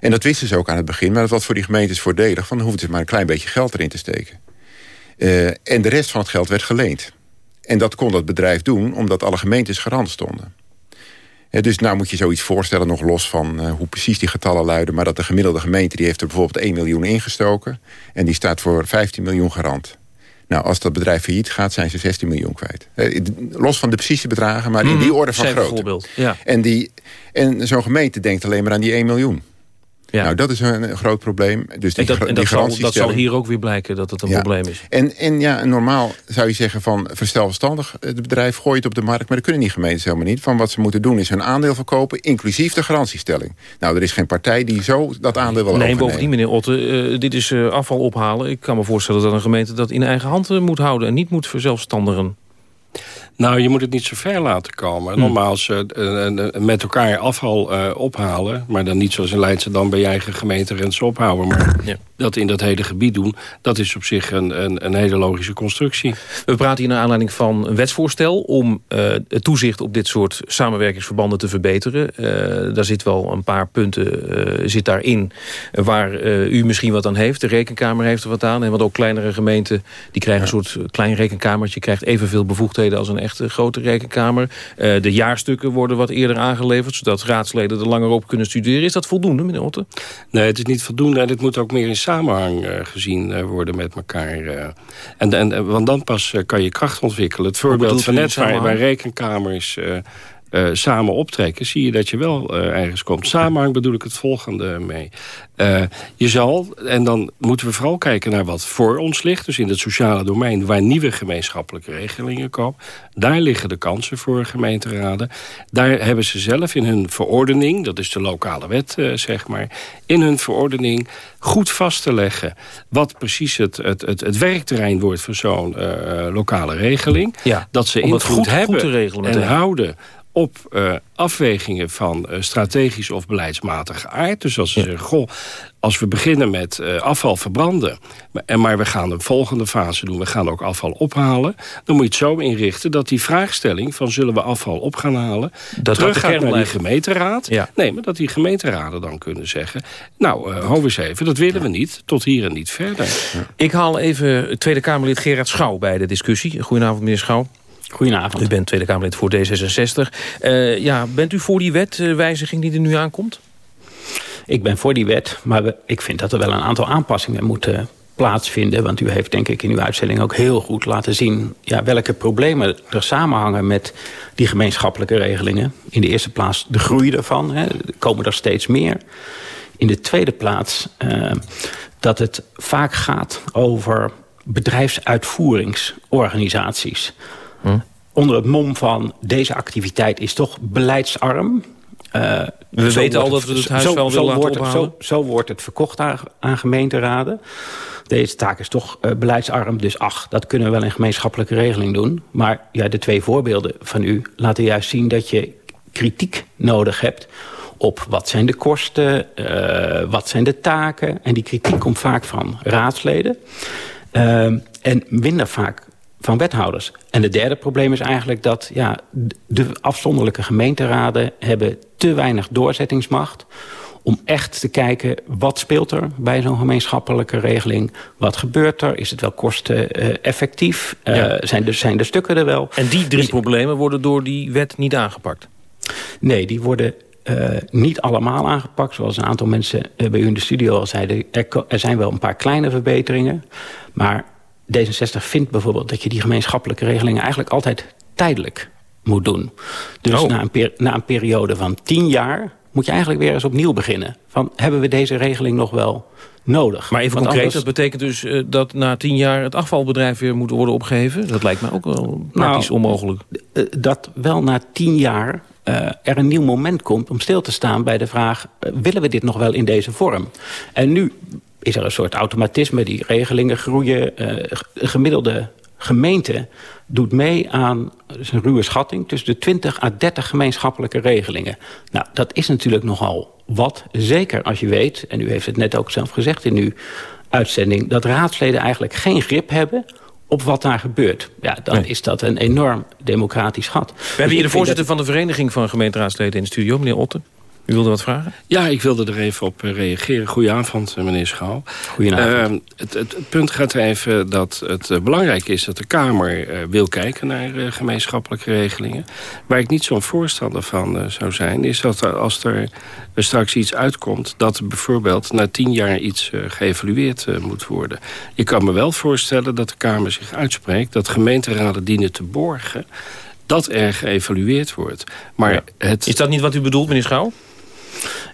En dat wisten ze ook aan het begin. Maar dat was voor die gemeentes voordelig. Van dan hoefden ze maar een klein beetje geld erin te steken. Uh, en de rest van het geld werd geleend. En dat kon dat bedrijf doen omdat alle gemeentes garant stonden. dus nou moet je zoiets voorstellen, nog los van uh, hoe precies die getallen luiden... maar dat de gemiddelde gemeente die heeft er bijvoorbeeld 1 miljoen ingestoken... en die staat voor 15 miljoen garant. Nou, als dat bedrijf failliet gaat, zijn ze 16 miljoen kwijt. Eh, los van de precieze bedragen, maar in Mhm. die orde van grootte. ja. En, die- en zo'n gemeente denkt alleen maar aan die 1 miljoen. Nou, dat is een, een groot probleem. Dus die, en dat, en zal, dat zal garantiestelling- hier ook weer blijken dat het een Ja. probleem is. En, en ja, normaal zou je zeggen van verstel verstandig het bedrijf, gooi het op de markt. Maar dat kunnen die gemeentes helemaal niet. Van wat ze moeten doen is hun aandeel verkopen, inclusief de garantiestelling. Nou, er is geen partij die zo dat aandeel wil Nee, overnemen. bovendien, meneer Otte, eh, dit is eh, afval ophalen. Ik kan me voorstellen dat een gemeente dat in eigen hand eh, moet houden... en niet moet verzelfstandigen. Nou, je moet het niet zo ver laten komen. Hm. Nogmaals, eh, eh, eh, met elkaar afval ophalen... maar dan niet zoals in Leidschendam bij je eigen gemeente Rens ophouden... maar dat in dat hele gebied doen... dat is op zich een, een, een hele logische constructie. We praten hier naar aanleiding van een wetsvoorstel... om het toezicht op dit soort samenwerkingsverbanden te verbeteren. Daar zit wel een paar punten eh, zit daarin... waar u misschien wat aan heeft. De rekenkamer heeft er wat aan. En wat ook kleinere gemeenten... die krijgen een soort klein rekenkamertje... krijgt evenveel bevoegdheden als een echte grote rekenkamer. Eh, de jaarstukken worden wat eerder aangeleverd... zodat raadsleden er langer op kunnen studeren. Is dat voldoende, meneer Otte? Nee, het is niet voldoende en het moet ook meer in samenhang eh, gezien eh, worden met elkaar. En, en, want dan pas kan je kracht ontwikkelen. Het voorbeeld van net waar, waar rekenkamers eh, samen optrekken... zie je dat je wel eh, ergens komt. Samenhang bedoel ik het volgende mee. Eh, je zal, en dan moeten we vooral kijken naar wat voor ons ligt... dus in het sociale domein waar nieuwe gemeenschappelijke regelingen komen. Daar liggen de kansen voor gemeenteraden. Daar hebben ze zelf in hun verordening... dat is de lokale wet, zeg maar... in hun verordening goed vast te leggen... wat precies het, het, het, het werkterrein wordt voor zo'n lokale regeling. Ja, dat ze invloed goed- goed hebben te regelen en houden op eh, afwegingen van eh, strategisch of beleidsmatige aard. Dus als ze zeggen, goh, als we beginnen met eh, afval verbranden... maar- en maar we gaan een volgende fase doen, we gaan ook afval ophalen... dan moet je het zo inrichten dat die vraagstelling van zullen we afval op gaan halen... Dat terug gaat naar die gemeenteraad. Ja. Nee, maar dat die gemeenteraden dan kunnen zeggen... nou, hou eens even, dat willen we niet, tot hier en niet verder. Ik haal even Tweede Kamerlid Gerard Schouw bij de discussie. Goedenavond, meneer Schouw. Goedenavond. U bent Tweede Kamerlid voor D66. Eh, ja, bent u voor die wetwijziging die er nu aankomt? Ik ben voor die wet, maar we- ik vind dat er wel een aantal aanpassingen moeten plaatsvinden. Want u heeft denk ik in uw uitzending ook heel goed laten zien... Ja, welke problemen er samenhangen met die gemeenschappelijke regelingen. In de eerste plaats de groei daarvan. Hè. Er komen er steeds meer. In de tweede plaats eh, dat het vaak gaat over bedrijfsuitvoeringsorganisaties. Onder het mom van deze activiteit is toch beleidsarm. Eh, We weten al dat we het huisvuil willen laten wordt. Zo, zo wordt het verkocht aan, aan gemeenteraden. Deze taak is toch eh, beleidsarm, dus ach, dat kunnen we wel in gemeenschappelijke regeling doen. Maar ja, de twee voorbeelden van u laten juist zien dat je kritiek nodig hebt op wat zijn de kosten, eh, wat zijn de taken. En die kritiek komt vaak van raadsleden Ehm, en minder vaak van wethouders. En het derde probleem is eigenlijk dat ja, de afzonderlijke gemeenteraden hebben te weinig doorzettingsmacht om echt te kijken wat speelt er bij zo'n gemeenschappelijke regeling. Wat gebeurt er? Is het wel kosteneffectief? Eh, Ja. zijn, de, zijn de stukken er wel? En die drie problemen worden door die wet niet aangepakt? Nee, die worden eh, niet allemaal aangepakt. Zoals een aantal mensen eh, bij u in de studio al zeiden. Er, er zijn wel een paar kleine verbeteringen. Maar D66 vindt bijvoorbeeld dat je die gemeenschappelijke regelingen... eigenlijk altijd tijdelijk moet doen. Dus Oh. na, een na een periode van tien jaar moet je eigenlijk weer eens opnieuw beginnen. Van, hebben we deze regeling nog wel nodig? Maar even Want concreet, anders- dat betekent dus eh, dat na tien jaar het afvalbedrijf weer moet worden opgeheven? Dat lijkt me ook wel praktisch Nou, onmogelijk. eh, dat wel na tien jaar eh, er een nieuw moment komt om stil te staan bij de vraag... willen we dit nog wel in deze vorm? En nu is er een soort automatisme, die regelingen groeien. eh, een gemiddelde gemeente doet mee aan, dat is een ruwe schatting... tussen de 20 à 30 gemeenschappelijke regelingen. Nou, dat is natuurlijk nogal wat. Zeker als je weet, en u heeft het net ook zelf gezegd in uw uitzending... dat raadsleden eigenlijk geen grip hebben op wat daar gebeurt. Ja, dan is dat een enorm democratisch gat. We hebben hier de voorzitter van de Vereniging van Gemeenteraadsleden in de studio, meneer Otten. U wilde wat vragen? Ja, ik wilde er even op reageren. Goedenavond, meneer Schouw. Goedenavond. Uh, het, het, het, punt gaat even dat het uh, belangrijk is dat de Kamer uh, wil kijken naar gemeenschappelijke regelingen. Waar ik niet zo'n voorstander van zou zijn, is dat er, als er straks iets uitkomt... dat bijvoorbeeld na tien jaar iets geëvalueerd moet worden. Ik kan me wel voorstellen dat de Kamer zich uitspreekt... dat gemeenteraden dienen te borgen dat er geëvalueerd wordt. Maar ja. het... Is dat niet wat u bedoelt, meneer Schouw?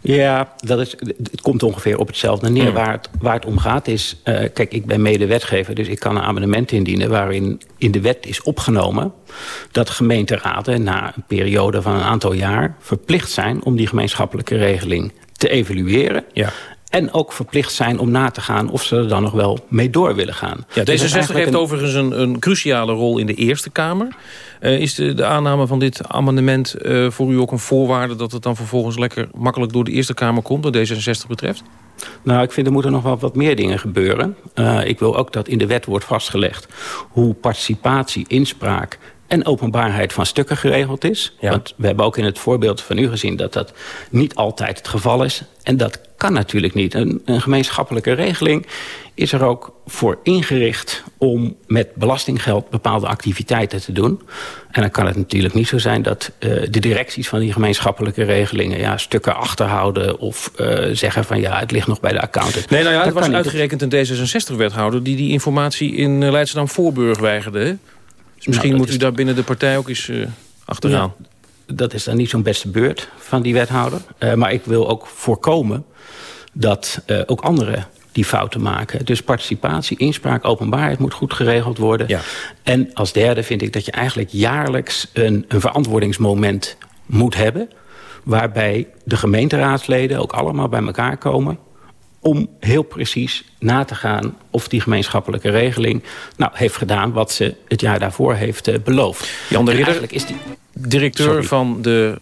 Ja, dat is, het komt ongeveer op hetzelfde neer. Hmm. Waar, het, waar het om gaat is... Uh, kijk, ik ben medewetgever, dus ik kan een amendement indienen... waarin in de wet is opgenomen dat gemeenteraden... na een periode van een aantal jaar verplicht zijn... om die gemeenschappelijke regeling te evalueren... Ja. En ook verplicht zijn om na te gaan of ze er dan nog wel mee door willen gaan. Ja, Dus D66 dat is eigenlijk heeft een- overigens een, een cruciale rol in de Eerste Kamer. Eh, is de, de aanname van dit amendement eh, voor u ook een voorwaarde... dat het dan vervolgens lekker makkelijk door de Eerste Kamer komt... wat D66 betreft? Nou, ik vind er moeten nog wel wat meer dingen gebeuren. Uh, ik wil ook dat in de wet wordt vastgelegd... hoe participatie, inspraak en openbaarheid van stukken geregeld is. Ja. Want we hebben ook in het voorbeeld van u gezien... dat dat niet altijd het geval is. En dat kan natuurlijk niet. Een, een gemeenschappelijke regeling is er ook voor ingericht... om met belastinggeld bepaalde activiteiten te doen. En dan kan het natuurlijk niet zo zijn dat uh, de directies van die gemeenschappelijke regelingen... Ja, stukken achterhouden of uh, zeggen van ja, het ligt nog bij de accountant. Nee, nou ja, Dat het was uitgerekend een D66-wethouder... die die informatie in uh, Leidschendam-Voorburg weigerde. Dus misschien Nou, moet u daar binnen de partij ook eens uh, achteraan. Ja, dat is dan niet zo'n beste beurt van die wethouder. Uh, maar ik wil ook voorkomen dat uh, ook anderen die fouten maken. Dus participatie, inspraak, openbaarheid moet goed geregeld worden. Ja. En als derde vind ik dat je eigenlijk jaarlijks een, een verantwoordingsmoment moet hebben... waarbij de gemeenteraadsleden ook allemaal bij elkaar komen om heel precies na te gaan of die gemeenschappelijke regeling... nou, heeft gedaan wat ze het jaar daarvoor heeft uh, beloofd. Jan de Ridder, is die... directeur Sorry. van de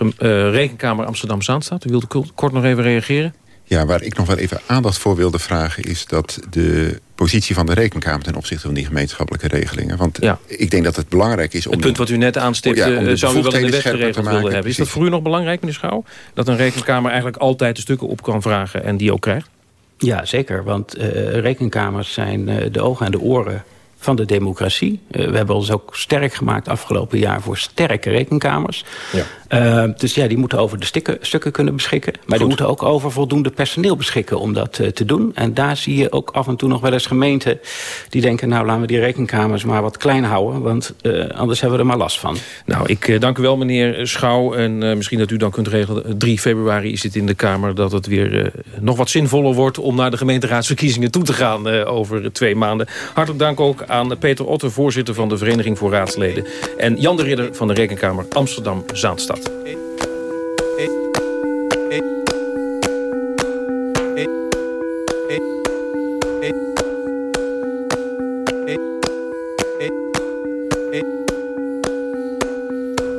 uh, Rekenkamer Amsterdam-Zaanstad. U wilde kort nog even reageren? Ja, waar ik nog wel even aandacht voor wilde vragen... is dat de positie van de rekenkamer ten opzichte van die gemeenschappelijke regelingen. Want ja. ik denk dat het belangrijk is om... Het punt wat u net aanstipte, ja, uh, zou u wel in de wet te geregeld maken, willen hebben. Is dat voor u nog belangrijk, meneer Schouw? Dat een rekenkamer eigenlijk altijd de stukken op kan vragen en die ook krijgt? Ja, zeker. Want uh, rekenkamers zijn uh, de ogen en de oren van de democratie. Uh, we hebben ons ook sterk gemaakt afgelopen jaar voor sterke rekenkamers. Ja. Uh, dus ja, die moeten over de stikken, stukken kunnen beschikken. Maar Goed. die moeten ook over voldoende personeel beschikken om dat uh, te doen. En daar zie je ook af en toe nog wel eens gemeenten die denken... nou, laten we die rekenkamers maar wat klein houden... want anders hebben we er maar last van. Nou, ik dank u wel, meneer Schouw. En misschien dat u dan kunt regelen... 3 februari is het in de Kamer dat het weer nog wat zinvoller wordt... om naar de gemeenteraadsverkiezingen toe te gaan over twee maanden. Hartelijk dank ook aan Peter Otter, voorzitter van de Vereniging voor Raadsleden... en Jan de Ridder van de Rekenkamer Amsterdam-Zaanstad.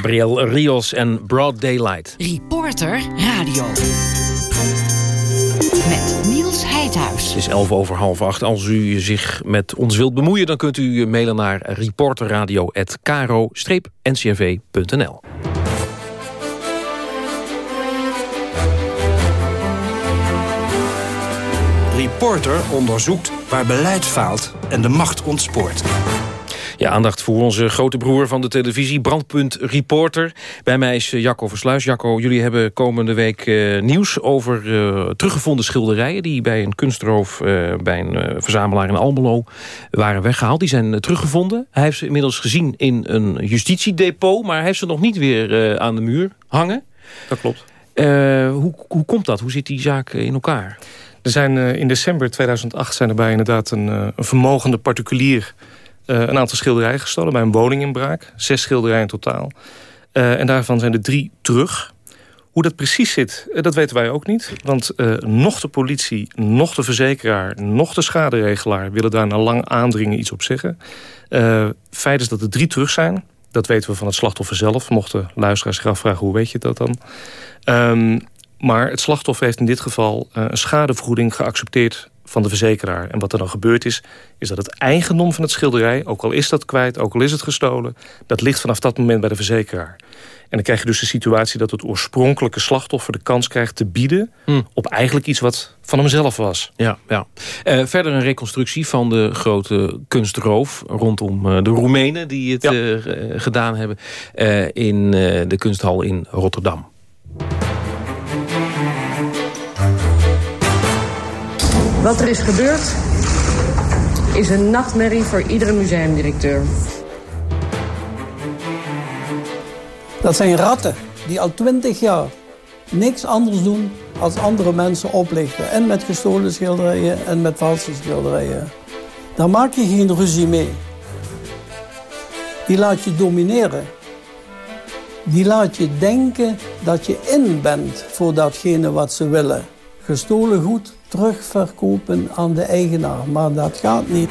Gabriel Rios en Broad Daylight. Reporter Radio. Met Niels Heidhuis. Het is 11 over half acht. Als u zich met ons wilt bemoeien... dan kunt u mailen naar reporterradio.kro-ncrv.nl. Reporter onderzoekt waar beleid faalt en de macht ontspoort. Ja, aandacht voor onze grote broer van de televisie, Brandpunt Reporter. Bij mij is eh, Jacco Versluis. Jacco, jullie hebben komende week eh, nieuws over eh, teruggevonden schilderijen... die bij een kunstroof bij een verzamelaar in Almelo waren weggehaald. Die zijn teruggevonden. Hij heeft ze inmiddels gezien in een justitiedepot... maar hij heeft ze nog niet weer aan de muur hangen. Dat klopt. hoe, hoe komt dat? Hoe zit die zaak in elkaar? Er zijn in december 2008 zijn er bij inderdaad een, een vermogende particulier... eh, een aantal schilderijen gestolen bij een woninginbraak. Zes schilderijen in totaal. Eh, en daarvan zijn er drie terug. Hoe dat precies zit, eh, dat weten wij ook niet. Want eh, nog de politie, nog de verzekeraar... nog de schaderegelaar willen daar na lang aandringen iets op zeggen. Eh, feit is dat er drie terug zijn. Dat weten we van het slachtoffer zelf. Mochten luisteraars zich afvragen, hoe weet je dat dan? Ehm, maar het slachtoffer heeft in dit geval een schadevergoeding geaccepteerd van de verzekeraar. En wat er dan gebeurd is, is dat het eigendom van het schilderij... ook al is dat kwijt, ook al is het gestolen... dat ligt vanaf dat moment bij de verzekeraar. En dan krijg je dus de situatie dat het oorspronkelijke slachtoffer... de kans krijgt te bieden op eigenlijk iets wat van hemzelf was. Ja, ja. Eh, verder een reconstructie van de grote kunstroof... rondom eh, de Roemenen die het eh, gedaan hebben... in de kunsthal in Rotterdam. Wat er is gebeurd is een nachtmerrie voor iedere museumdirecteur. Dat zijn ratten die al twintig jaar niks anders doen als andere mensen oplichten. En met gestolen schilderijen en met valse schilderijen. Daar maak je geen ruzie mee. Die laat je domineren. Die laat je denken dat je in bent voor datgene wat ze willen. Gestolen goed terugverkopen aan de eigenaar, maar dat gaat niet.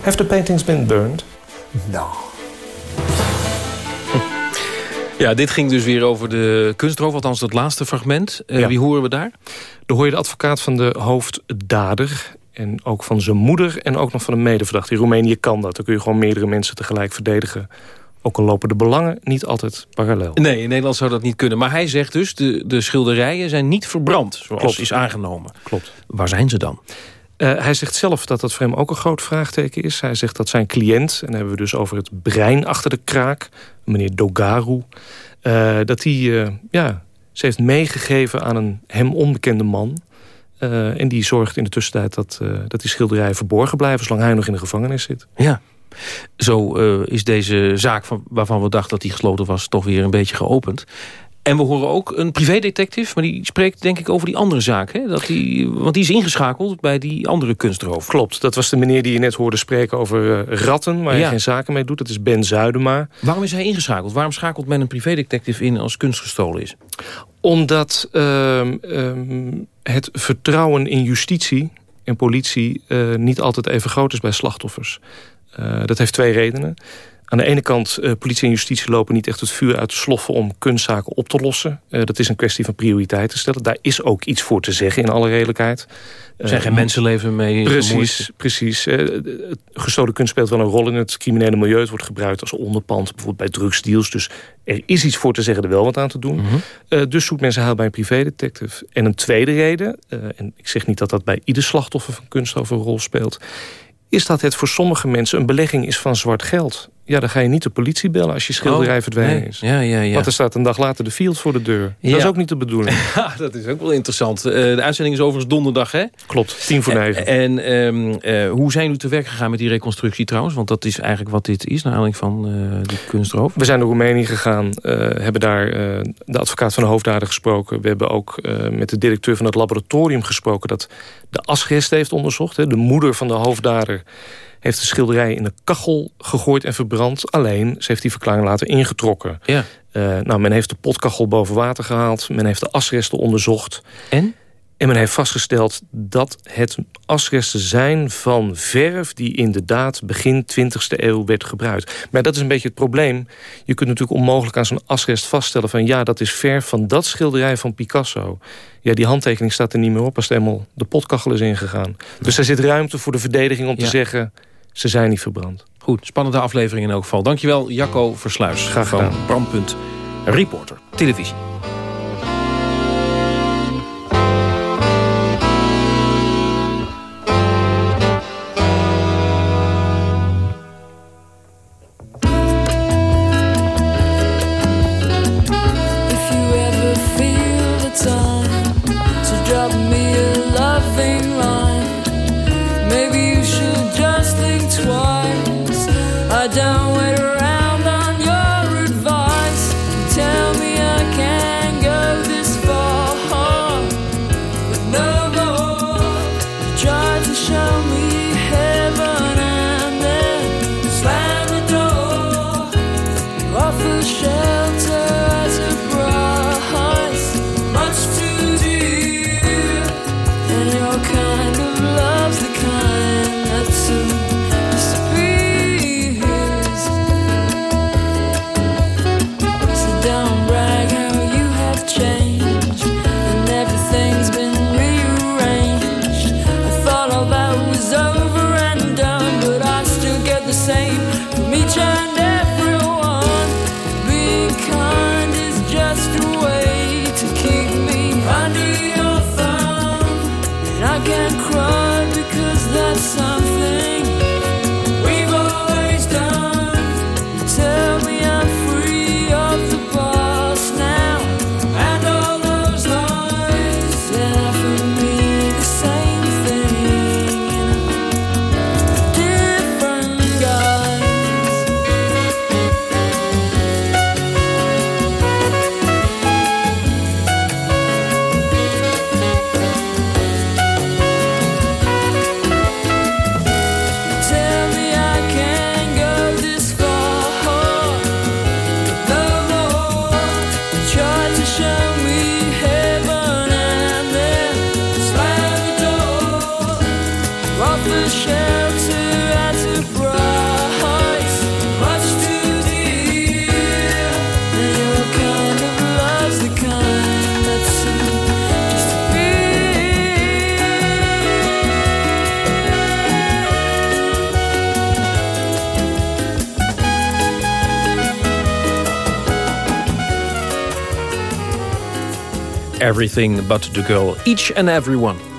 Have the paintings been burned? Nou. Ja, dit ging dus weer over de kunstroof, althans het laatste fragment. Eh, Ja. Wie horen we daar? Dan hoor je de advocaat van de hoofddader... en ook van zijn moeder en ook nog van een medeverdachte. In Roemenië kan dat. Dan kun je gewoon meerdere mensen tegelijk verdedigen. Ook al lopen de belangen niet altijd parallel. Nee, in Nederland zou dat niet kunnen. Maar hij zegt dus, de, de schilderijen zijn niet verbrand, zoals Klopt. is aangenomen. Klopt. Waar zijn ze dan? Eh, hij zegt zelf dat dat voor hem ook een groot vraagteken is. Hij zegt dat zijn cliënt, en dan hebben we dus over het brein achter de kraak... meneer Dogaru, eh, dat hij eh, ja, ze heeft meegegeven aan een hem onbekende man... En die zorgt in de tussentijd dat, dat die schilderijen verborgen blijven... zolang hij nog in de gevangenis zit. Ja. Zo eh, is deze zaak van, waarvan we dachten dat die gesloten was... toch weer een beetje geopend. En we horen ook een privédetective, maar die spreekt denk ik over die andere zaak. Hè? Dat die, want die is ingeschakeld bij die andere kunstroof. Klopt, dat was de meneer die je net hoorde spreken over eh, ratten... waar Ja. je geen zaken mee doet. Dat is Ben Zuidema. Waarom is hij ingeschakeld? Waarom schakelt men een privédetective in als kunst gestolen is? Omdat ehm, ehm, het vertrouwen in justitie en politie... eh, niet altijd even groot is bij slachtoffers. Eh, dat heeft twee redenen. aan de ene kant, uh, politie en justitie lopen niet echt het vuur uit de sloffen om kunstzaken op te lossen. Uh, dat is een kwestie van prioriteiten stellen. Daar is ook iets voor te zeggen in alle redelijkheid. Er zijn geen mensenleven mee Precies, precies. gestolen kunst speelt wel een rol in het criminele milieu. Het wordt gebruikt als onderpand, bijvoorbeeld bij drugsdeals. Dus er is iets voor te zeggen, er wel wat aan te doen. Mhm. dus zoekt mensen haal bij een privédetective. En een tweede reden, en ik zeg niet dat dat bij ieder slachtoffer van kunst over een rol speelt is dat het voor sommige mensen een belegging is van zwart geld. Ja, dan ga je niet de politie bellen als je schilderij oh, verdwenen is. Ja, ja, ja. Want er staat een dag later de field voor de deur. Dat is ook niet de bedoeling. Ja, dat is ook wel interessant. Uh, de uitzending is overigens donderdag, hè? Klopt, tien voor negen. En, en uh, hoe zijn u te werk gegaan met die reconstructie trouwens? Want dat is eigenlijk wat dit is, naar aanleiding van uh, die kunstroof. We zijn naar Roemenië gegaan. hebben daar de advocaat van de hoofddader gesproken. We hebben ook met de directeur van het laboratorium gesproken... dat de asresten heeft onderzocht. Hè. De moeder van de hoofddader heeft de schilderij in de kachel gegooid en verbrand. Alleen, ze heeft die verklaring later ingetrokken. Ja. Uh, nou, men heeft de potkachel boven water gehaald. Men heeft de asresten onderzocht. En? En men heeft vastgesteld dat het asresten zijn van verf... die inderdaad begin 20e eeuw werd gebruikt. Maar dat is een beetje het probleem. Je kunt natuurlijk onmogelijk aan zo'n asrest vaststellen... van ja, dat is verf van dat schilderij van Picasso. Ja, die handtekening staat er niet meer op als helemaal de potkachel is ingegaan. Dus er zit ruimte voor de verdediging om te zeggen... ze zijn niet verbrand. Goed, spannende aflevering in elk geval. Dankjewel, Jacco Versluis. Graag gedaan. Van Brandpunt Reporter, televisie. Everything But The Girl. Each and Everyone.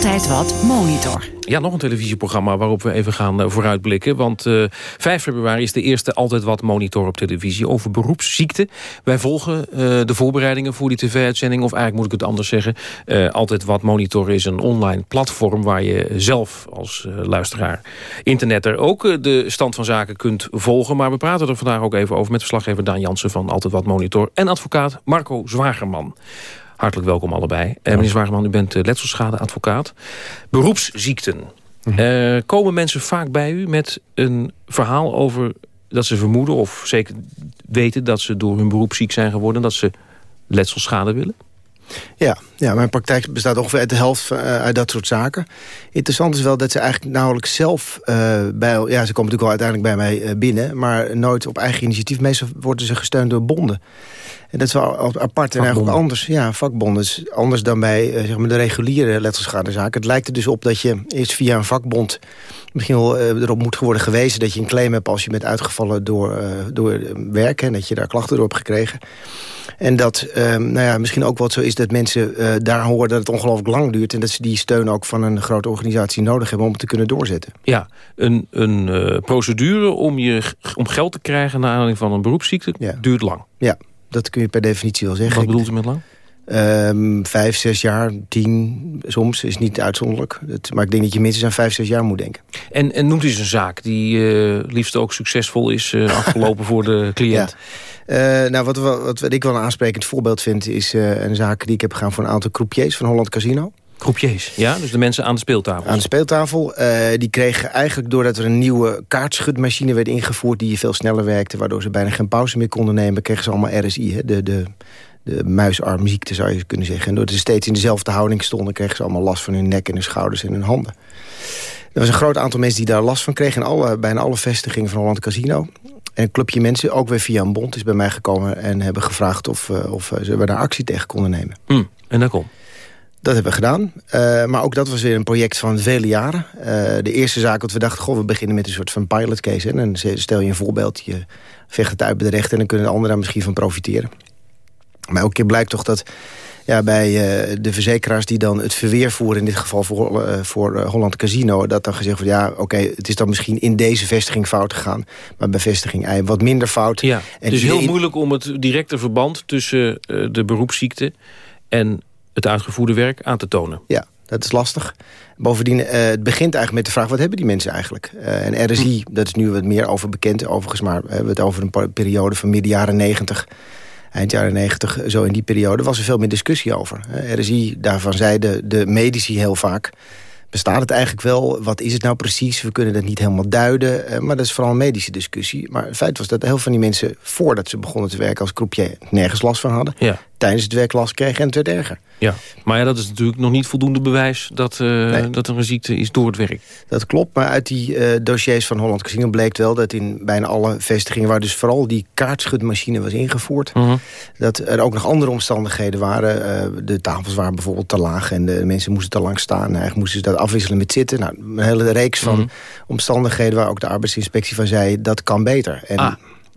Altijd wat monitor. Ja, nog een televisieprogramma waarop we even gaan uh, vooruitblikken. Want uh, eh, 5 februari is de eerste Altijd Wat monitor op televisie... over beroepsziekte. Wij volgen uh, de voorbereidingen voor die tv-uitzending. Of eigenlijk moet ik het anders zeggen. Altijd Wat monitor is een online platform... waar je zelf als luisteraar internetter ook de stand van zaken kunt volgen. Maar we praten er vandaag ook even over met verslaggever Daan Jansen... van Altijd Wat monitor en advocaat Marco Zwagerman. Hartelijk welkom allebei. Uh, meneer Zwageman, u bent uh, letselschadeadvocaat. Beroepsziekten. Mm komen mensen vaak bij u met een verhaal over dat ze vermoeden... of zeker weten dat ze door hun beroep ziek zijn geworden... dat ze letselschade willen? Ja, ja, mijn praktijk bestaat ongeveer uit de helft uit dat soort zaken. Interessant is wel dat ze eigenlijk nauwelijks zelf uh, bij... Ja, ze komen natuurlijk wel uiteindelijk bij mij binnen... maar nooit op eigen initiatief. Meestal worden ze gesteund door bonden. En dat is wel apart en eigenlijk anders. Ja, vakbonden. is anders dan bij zeg maar de reguliere letselschadezaken. Het lijkt er dus op dat je eerst via een vakbond... misschien wel erop moet worden gewezen dat je een claim hebt... als je bent uitgevallen door, door werk... en dat je daar klachten door hebt gekregen... En dat um, nou ja, misschien ook wat zo is dat mensen daar horen dat het ongelooflijk lang duurt... en dat ze die steun ook van een grote organisatie nodig hebben om het te kunnen doorzetten. Ja, een, een uh, procedure om, je, om geld te krijgen naar aanleiding van een beroepsziekte ja. duurt lang. Ja, dat kun je per definitie wel zeggen. Wat bedoelt u met lang? Um, vijf, zes jaar, tien, soms is niet uitzonderlijk. Het, maar ik denk dat je minstens aan vijf, zes jaar moet denken. En, en noemt u eens een zaak die uh, liefst ook succesvol is uh, afgelopen voor de cliënt? Ja. Uh, nou, wat, wat, wat, ik wel een aansprekend voorbeeld vind... is een zaak die ik heb gedaan voor een aantal croupiers van Holland Casino. Croupiers, ja? Dus de mensen aan de speeltafel? Aan de speeltafel. die kregen eigenlijk doordat er een nieuwe kaartschudmachine werd ingevoerd... die veel sneller werkte, waardoor ze bijna geen pauze meer konden nemen... kregen ze allemaal RSI, hè, de... de de muisarmziekte zou je kunnen zeggen. En doordat ze steeds in dezelfde houding stonden... kregen ze allemaal last van hun nek en hun schouders en hun handen. Er was een groot aantal mensen die daar last van kregen... in alle, bijna alle vestigingen van Holland Casino. En een clubje mensen, ook weer via een bond, is bij mij gekomen... en hebben gevraagd of, uh, of ze daar actie tegen konden nemen. Mm, en dat kon? Dat hebben we gedaan. Uh, maar ook dat was weer een project van vele jaren. Uh, de eerste zaak wat we dachten, goh, we beginnen met een soort van pilot case. En dan stel je een voorbeeld, je vecht het uit bij de rechter... en dan kunnen de anderen daar misschien van profiteren. Maar elke keer blijkt toch dat ja, bij uh, de verzekeraars die dan het verweer voeren... in dit geval voor, uh, voor uh, Holland Casino... dat dan gezegd wordt, ja, oké, okay, het is dan misschien in deze vestiging fout gegaan... maar bij vestiging I wat minder fout. Ja, en dus heel moeilijk om het directe verband tussen de beroepsziekte... en het uitgevoerde werk aan te tonen. Ja, dat is lastig. Bovendien, het begint eigenlijk met de vraag... wat hebben die mensen eigenlijk? en RSI, hm. dat is nu wat meer over bekend overigens... maar we hebben het over een periode van midden jaren negentig eind jaren negentig, zo in die periode... was er veel meer discussie over. RSI, daarvan zeiden de medici heel vaak... bestaat het eigenlijk wel? Wat is het nou precies? We kunnen dat niet helemaal duiden. Eh, maar dat is vooral een medische discussie. Maar het feit was dat heel veel van die mensen... voordat ze begonnen te werken als croupier... nergens last van hadden. Ja. Tijdens het werk last kregen en het werd erger. Ja, maar ja, dat is natuurlijk nog niet voldoende bewijs... dat, uh, nee. dat er een ziekte is door het werk. Dat klopt, maar uit die uh, dossiers van Holland Casino bleek wel... dat in bijna alle vestigingen waar dus vooral die kaartschudmachine was ingevoerd... Uh -huh. dat er ook nog andere omstandigheden waren. Uh, de tafels waren bijvoorbeeld te laag en de mensen moesten te lang staan. Eigenlijk moesten ze dat afwisselen met zitten. Nou, een hele reeks van -huh. omstandigheden waar ook de arbeidsinspectie van zei... dat kan beter. En, ah,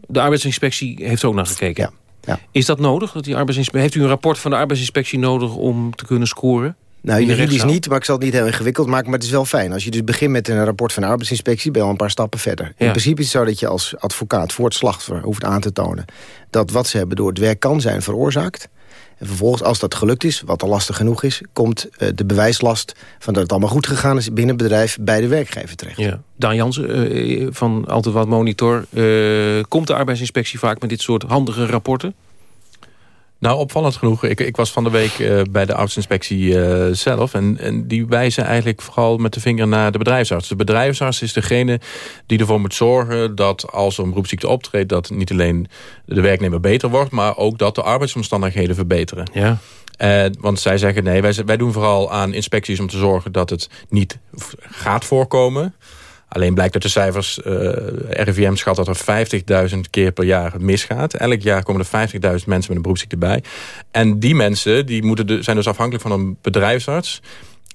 de arbeidsinspectie heeft ook naar gekeken? Ja. Ja. Is dat nodig? Dat die heeft u een rapport van de arbeidsinspectie nodig om te kunnen scoren? Nou, juridisch niet, maar ik zal het niet heel ingewikkeld maken. Maar het is wel fijn. Als je dus begint met een rapport van de arbeidsinspectie... ben je al een paar stappen verder. Ja. In principe is het zo dat je als advocaat voor het slachtoffer hoeft aan te tonen... dat wat ze hebben door het werk kan zijn veroorzaakt. En vervolgens, als dat gelukt is, wat al lastig genoeg is... komt uh, de bewijslast van dat het allemaal goed gegaan is... binnen het bedrijf bij de werkgever terecht. Ja. Daan Jansen uh, van Altijd Wat Monitor. Uh, komt de arbeidsinspectie vaak met dit soort handige rapporten? Nou, opvallend genoeg. Ik, ik was van de week uh, bij de arbeidsinspectie uh, zelf. En, en die wijzen eigenlijk vooral met de vinger naar de bedrijfsarts. De bedrijfsarts is degene die ervoor moet zorgen dat als er een beroepsziekte optreedt... dat niet alleen de werknemer beter wordt... maar ook dat de arbeidsomstandigheden verbeteren. Ja. Uh, want zij zeggen nee, wij, wij doen vooral aan inspecties om te zorgen dat het niet gaat voorkomen... Alleen blijkt uit de cijfers, uh, RIVM schat dat er 50.000 keer per jaar misgaat. Elk jaar komen er 50.000 mensen met een beroepsziekte bij. En die mensen die moeten de, zijn dus afhankelijk van een bedrijfsarts...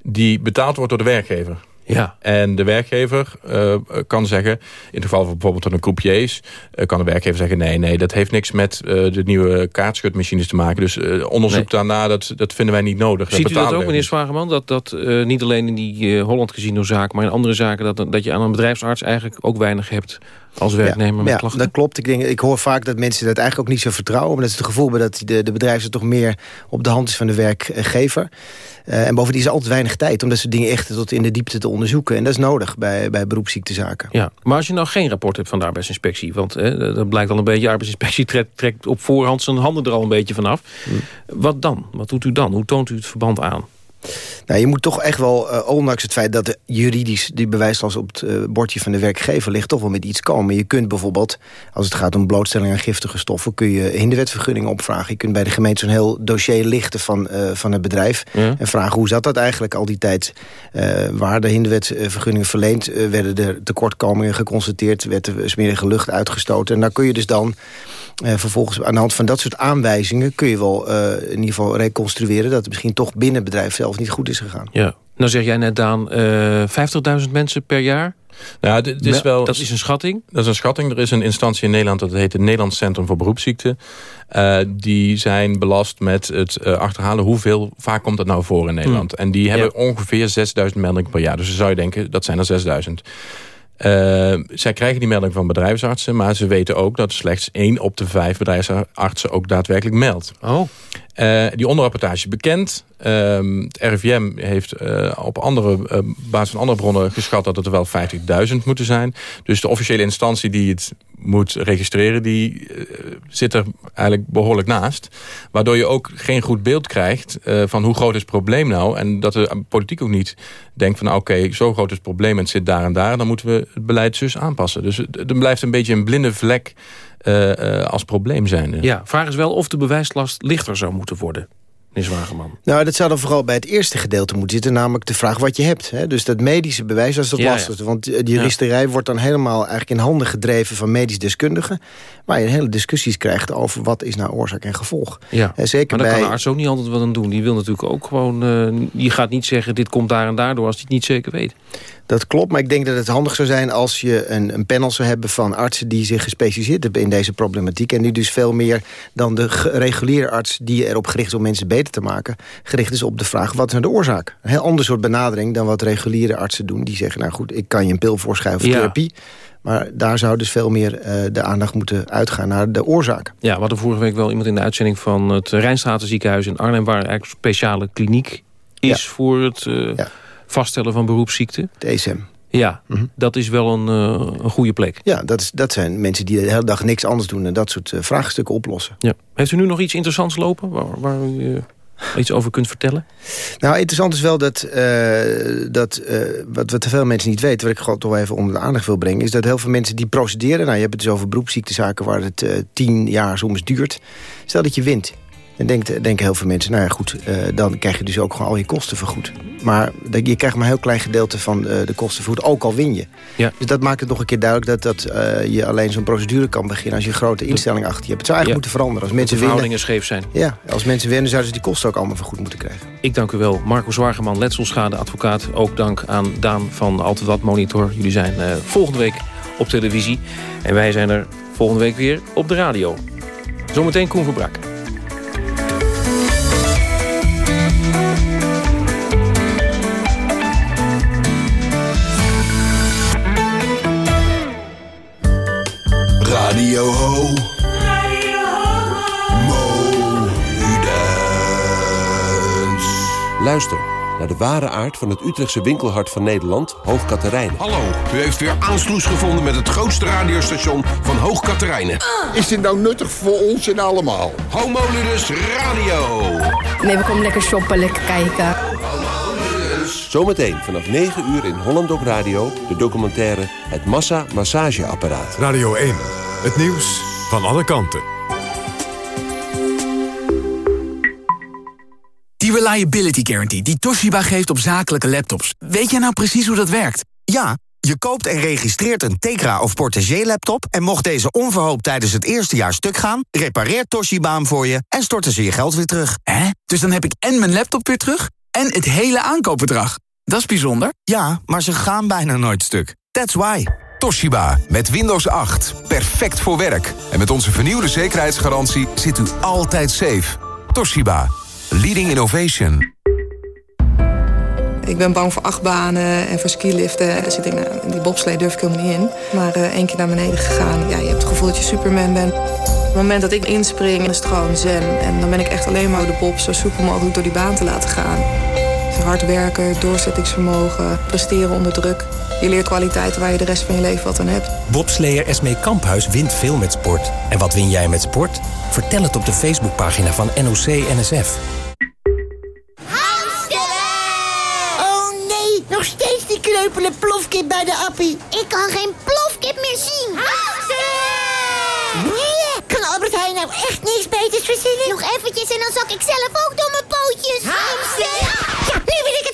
die betaald wordt door de werkgever. Ja. En de werkgever uh, kan zeggen, in het geval van bijvoorbeeld van een croupiers... Uh, kan de werkgever zeggen, nee, nee, dat heeft niks met uh, de nieuwe kaartschutmachines te maken. Dus onderzoek nee. daarna, dat, dat vinden wij niet nodig. Ziet dat u dat ook, meneer Zwageman? Dat, dat niet alleen in die Holland Casino-zaak, maar in andere zaken... Dat, dat je aan een bedrijfsarts eigenlijk ook weinig hebt als werknemer ja, met ja, klachten? dat klopt. Ik, denk, ik hoor vaak dat mensen dat eigenlijk ook niet zo vertrouwen. Omdat ze het gevoel hebben dat de, de bedrijf toch meer op de hand is van de werkgever. Uh, en bovendien is er altijd weinig tijd om dat soort dingen echt tot in de diepte te onderzoeken. En dat is nodig bij, bij beroepsziektezaken. Ja, maar als je nou geen rapport hebt van de arbeidsinspectie... want eh, dat blijkt al een beetje, de arbeidsinspectie trekt, trekt op voorhand zijn handen er al een beetje vanaf. Hmm. Wat dan? Wat doet u dan? Hoe toont u het verband aan? Nou, je moet toch echt wel, uh, ondanks het feit dat de juridisch die bewijslast op het uh, bordje van de werkgever ligt, toch wel met iets komen. Je kunt bijvoorbeeld, als het gaat om blootstelling aan giftige stoffen, kun je hinderwetvergunningen opvragen. Je kunt bij de gemeente zo'n heel dossier lichten van, uh, van het bedrijf. En vragen hoe zat dat eigenlijk al die tijd. waar de hinderwetvergunningen verleend, werden er tekortkomingen geconstateerd, werd er smerige lucht uitgestoten. En daar kun je dus dan vervolgens aan de hand van dat soort aanwijzingen... kun je wel in ieder geval reconstrueren... dat het misschien toch binnen het bedrijf zelf niet goed is gegaan. Ja. Nou zeg jij net, Daan, uh, 50.000 mensen per jaar... Nou, dit is wel, dat is een schatting? Dat is een schatting. Er is een instantie in Nederland, dat heet het Nederlands Centrum voor Beroepsziekten. Uh, die zijn belast met het uh, achterhalen hoeveel vaak komt dat nou voor in Nederland. Hmm. En die hebben ja. ongeveer 6000 meldingen per jaar. Dus dan zou je denken, dat zijn er 6000. Uh, zij krijgen die melding van bedrijfsartsen... maar ze weten ook dat slechts één op de vijf bedrijfsartsen ook daadwerkelijk meldt. Oh. Uh, die onderrapportage bekend. Uh, het RIVM heeft uh, op andere, basis van andere bronnen geschat... dat het er wel 50.000 moeten zijn. Dus de officiële instantie die het moet registreren... die zit er eigenlijk behoorlijk naast. Waardoor je ook geen goed beeld krijgt van hoe groot is het probleem nou... en dat de politiek ook niet denkt van... Nou, oké, zo groot is het probleem en het zit daar en daar... dan moeten we het beleid dus aanpassen. Dus er blijft een beetje een blinde vlek... Uh, uh, als probleem zijn. Ja, vraag is wel of de bewijslast lichter zou moeten worden. Meneer Zwageman. Nou, dat zou dan vooral bij het eerste gedeelte moeten zitten. Namelijk de vraag wat je hebt. Hè? Dus dat medische bewijs, dat is het ja, lastigste. Ja. Want die juristerij ja. wordt dan helemaal eigenlijk in handen gedreven van medisch deskundigen. Waar je hele discussies krijgt over wat is nou oorzaak en gevolg. Ja. En zeker maar daar bij... kan de arts ook niet altijd wat aan doen. Die wil natuurlijk ook gewoon... Uh, je gaat niet zeggen dit komt daar en daardoor als hij het niet zeker weet. Dat klopt, maar ik denk dat het handig zou zijn als je een, een panel zou hebben van artsen die zich gespecialiseerd hebben in deze problematiek. En nu dus veel meer dan de reguliere arts die erop gericht is om mensen beter te maken, gericht is op de vraag wat is nou de oorzaak. Een heel ander soort benadering dan wat reguliere artsen doen. Die zeggen, nou goed, ik kan je een pil voorschrijven voor ja. therapie. Maar daar zou dus veel meer uh, de aandacht moeten uitgaan naar de oorzaak. Ja, we hadden vorige week wel iemand in de uitzending van het Rijnstaten ziekenhuis in Arnhem... waar eigenlijk een speciale kliniek is ja. voor het... Uh, ja vaststellen van beroepsziekte. De ESM. Ja, mm -hmm. dat is wel een, uh, een goede plek. Ja, dat, is, dat zijn mensen die de hele dag niks anders doen... en dat soort uh, vraagstukken oplossen. Ja. Heeft u nu nog iets interessants lopen waar, waar u uh, iets over kunt vertellen? Nou, interessant is wel dat, dat wat, wat te veel mensen niet weten... wat ik gewoon toch even onder de aandacht wil brengen... is dat heel veel mensen die procederen... nou, je hebt het dus over beroepsziektezaken waar het tien jaar soms duurt... stel dat je wint dan denken, denken heel veel mensen, nou ja goed, uh, dan krijg je dus ook gewoon al je kosten vergoed. Maar je krijgt maar een heel klein gedeelte van uh, de kosten vergoed, ook al win je. Ja. Dus dat maakt het nog een keer duidelijk dat, dat uh, je alleen zo'n procedure kan beginnen als je een grote instelling achter je hebt. Het zou eigenlijk ja. moeten veranderen. Als mensen de verhoudingen winnen, scheef zijn. Ja, als mensen winnen zouden ze die kosten ook allemaal vergoed moeten krijgen. Ik dank u wel. Marco Zwageman, letselschadeadvocaat. Ook dank aan Daan van Altijd Wat Monitor. Jullie zijn volgende week op televisie. En wij zijn er volgende week weer op de radio. Zometeen Koen Verbrak. Radio Ho. Radio Ho. Luister naar de ware aard van het Utrechtse winkelhart van Nederland, Hoog Katerijnen. Hallo, u heeft weer aansluis gevonden met het grootste radiostation van Hoog Katerijnen. Is dit nou nuttig voor ons en allemaal? Homoludus Radio. Nee, we komen lekker shoppen, lekker kijken. Zometeen vanaf 9 uur in Holland op Radio... de documentaire Het Massa Massageapparaat. Radio 1, het nieuws van alle kanten. Die Reliability Guarantee die Toshiba geeft op zakelijke laptops. Weet jij nou precies hoe dat werkt? Ja, je koopt en registreert een Tegra of Portagee laptop... en mocht deze onverhoopt tijdens het eerste jaar stuk gaan... repareert Toshiba hem voor je en storten ze je geld weer terug. Hè? Dus dan heb ik en mijn laptop weer terug en het hele aankoopbedrag. Dat is bijzonder. Ja, maar ze gaan bijna nooit stuk. That's why. Toshiba, met Windows 8. Perfect voor werk. En met onze vernieuwde zekerheidsgarantie zit u altijd safe. Toshiba, leading innovation. Ik ben bang voor achtbanen en voor skiliften. Dus ik denk, nou, die bobslee durf ik helemaal niet in. Maar uh, één keer naar beneden gegaan. Ja, je hebt het gevoel dat je Superman bent. Op het moment dat ik inspring, is het gewoon zen. En dan ben ik echt alleen maar de bob zo soepel mogelijk door die baan te laten gaan. Hard werken, doorzettingsvermogen, presteren onder druk. Je leert kwaliteiten waar je de rest van je leven wat aan hebt. Bobsleer Esmee Kamphuis wint veel met sport. En wat win jij met sport? Vertel het op de Facebookpagina van NOC NSF. Hamsteren! Oh nee, nog steeds die kleupele plofkip bij de appie. Ik kan geen plofkip meer zien. Hamster! Nee, kan Albert Heijn nou echt niks beters verzinnen? Nog eventjes en dan zak ik zelf ook door mijn pootjes. Hamster!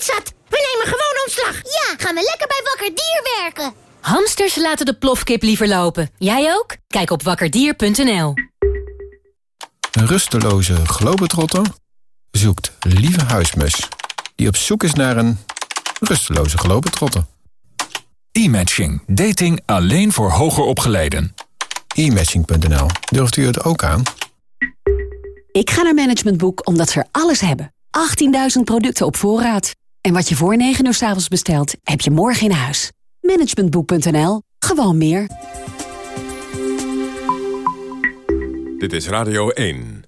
Zat. We nemen gewoon ontslag. Ja, gaan we lekker bij Wakker Dier werken. Hamsters laten de plofkip liever lopen. Jij ook? Kijk op wakkerdier.nl. Een rusteloze globetrotter zoekt lieve huismus... die op zoek is naar een rusteloze globetrotter. E-matching. Dating alleen voor hoger opgeleiden. E-matching.nl. Durft u het ook aan? Ik ga naar Management Boek omdat ze er alles hebben. 18.000 producten op voorraad. En wat je voor 9 uur s avonds bestelt, heb je morgen in huis. Managementboek.nl. Gewoon meer. Dit is Radio 1.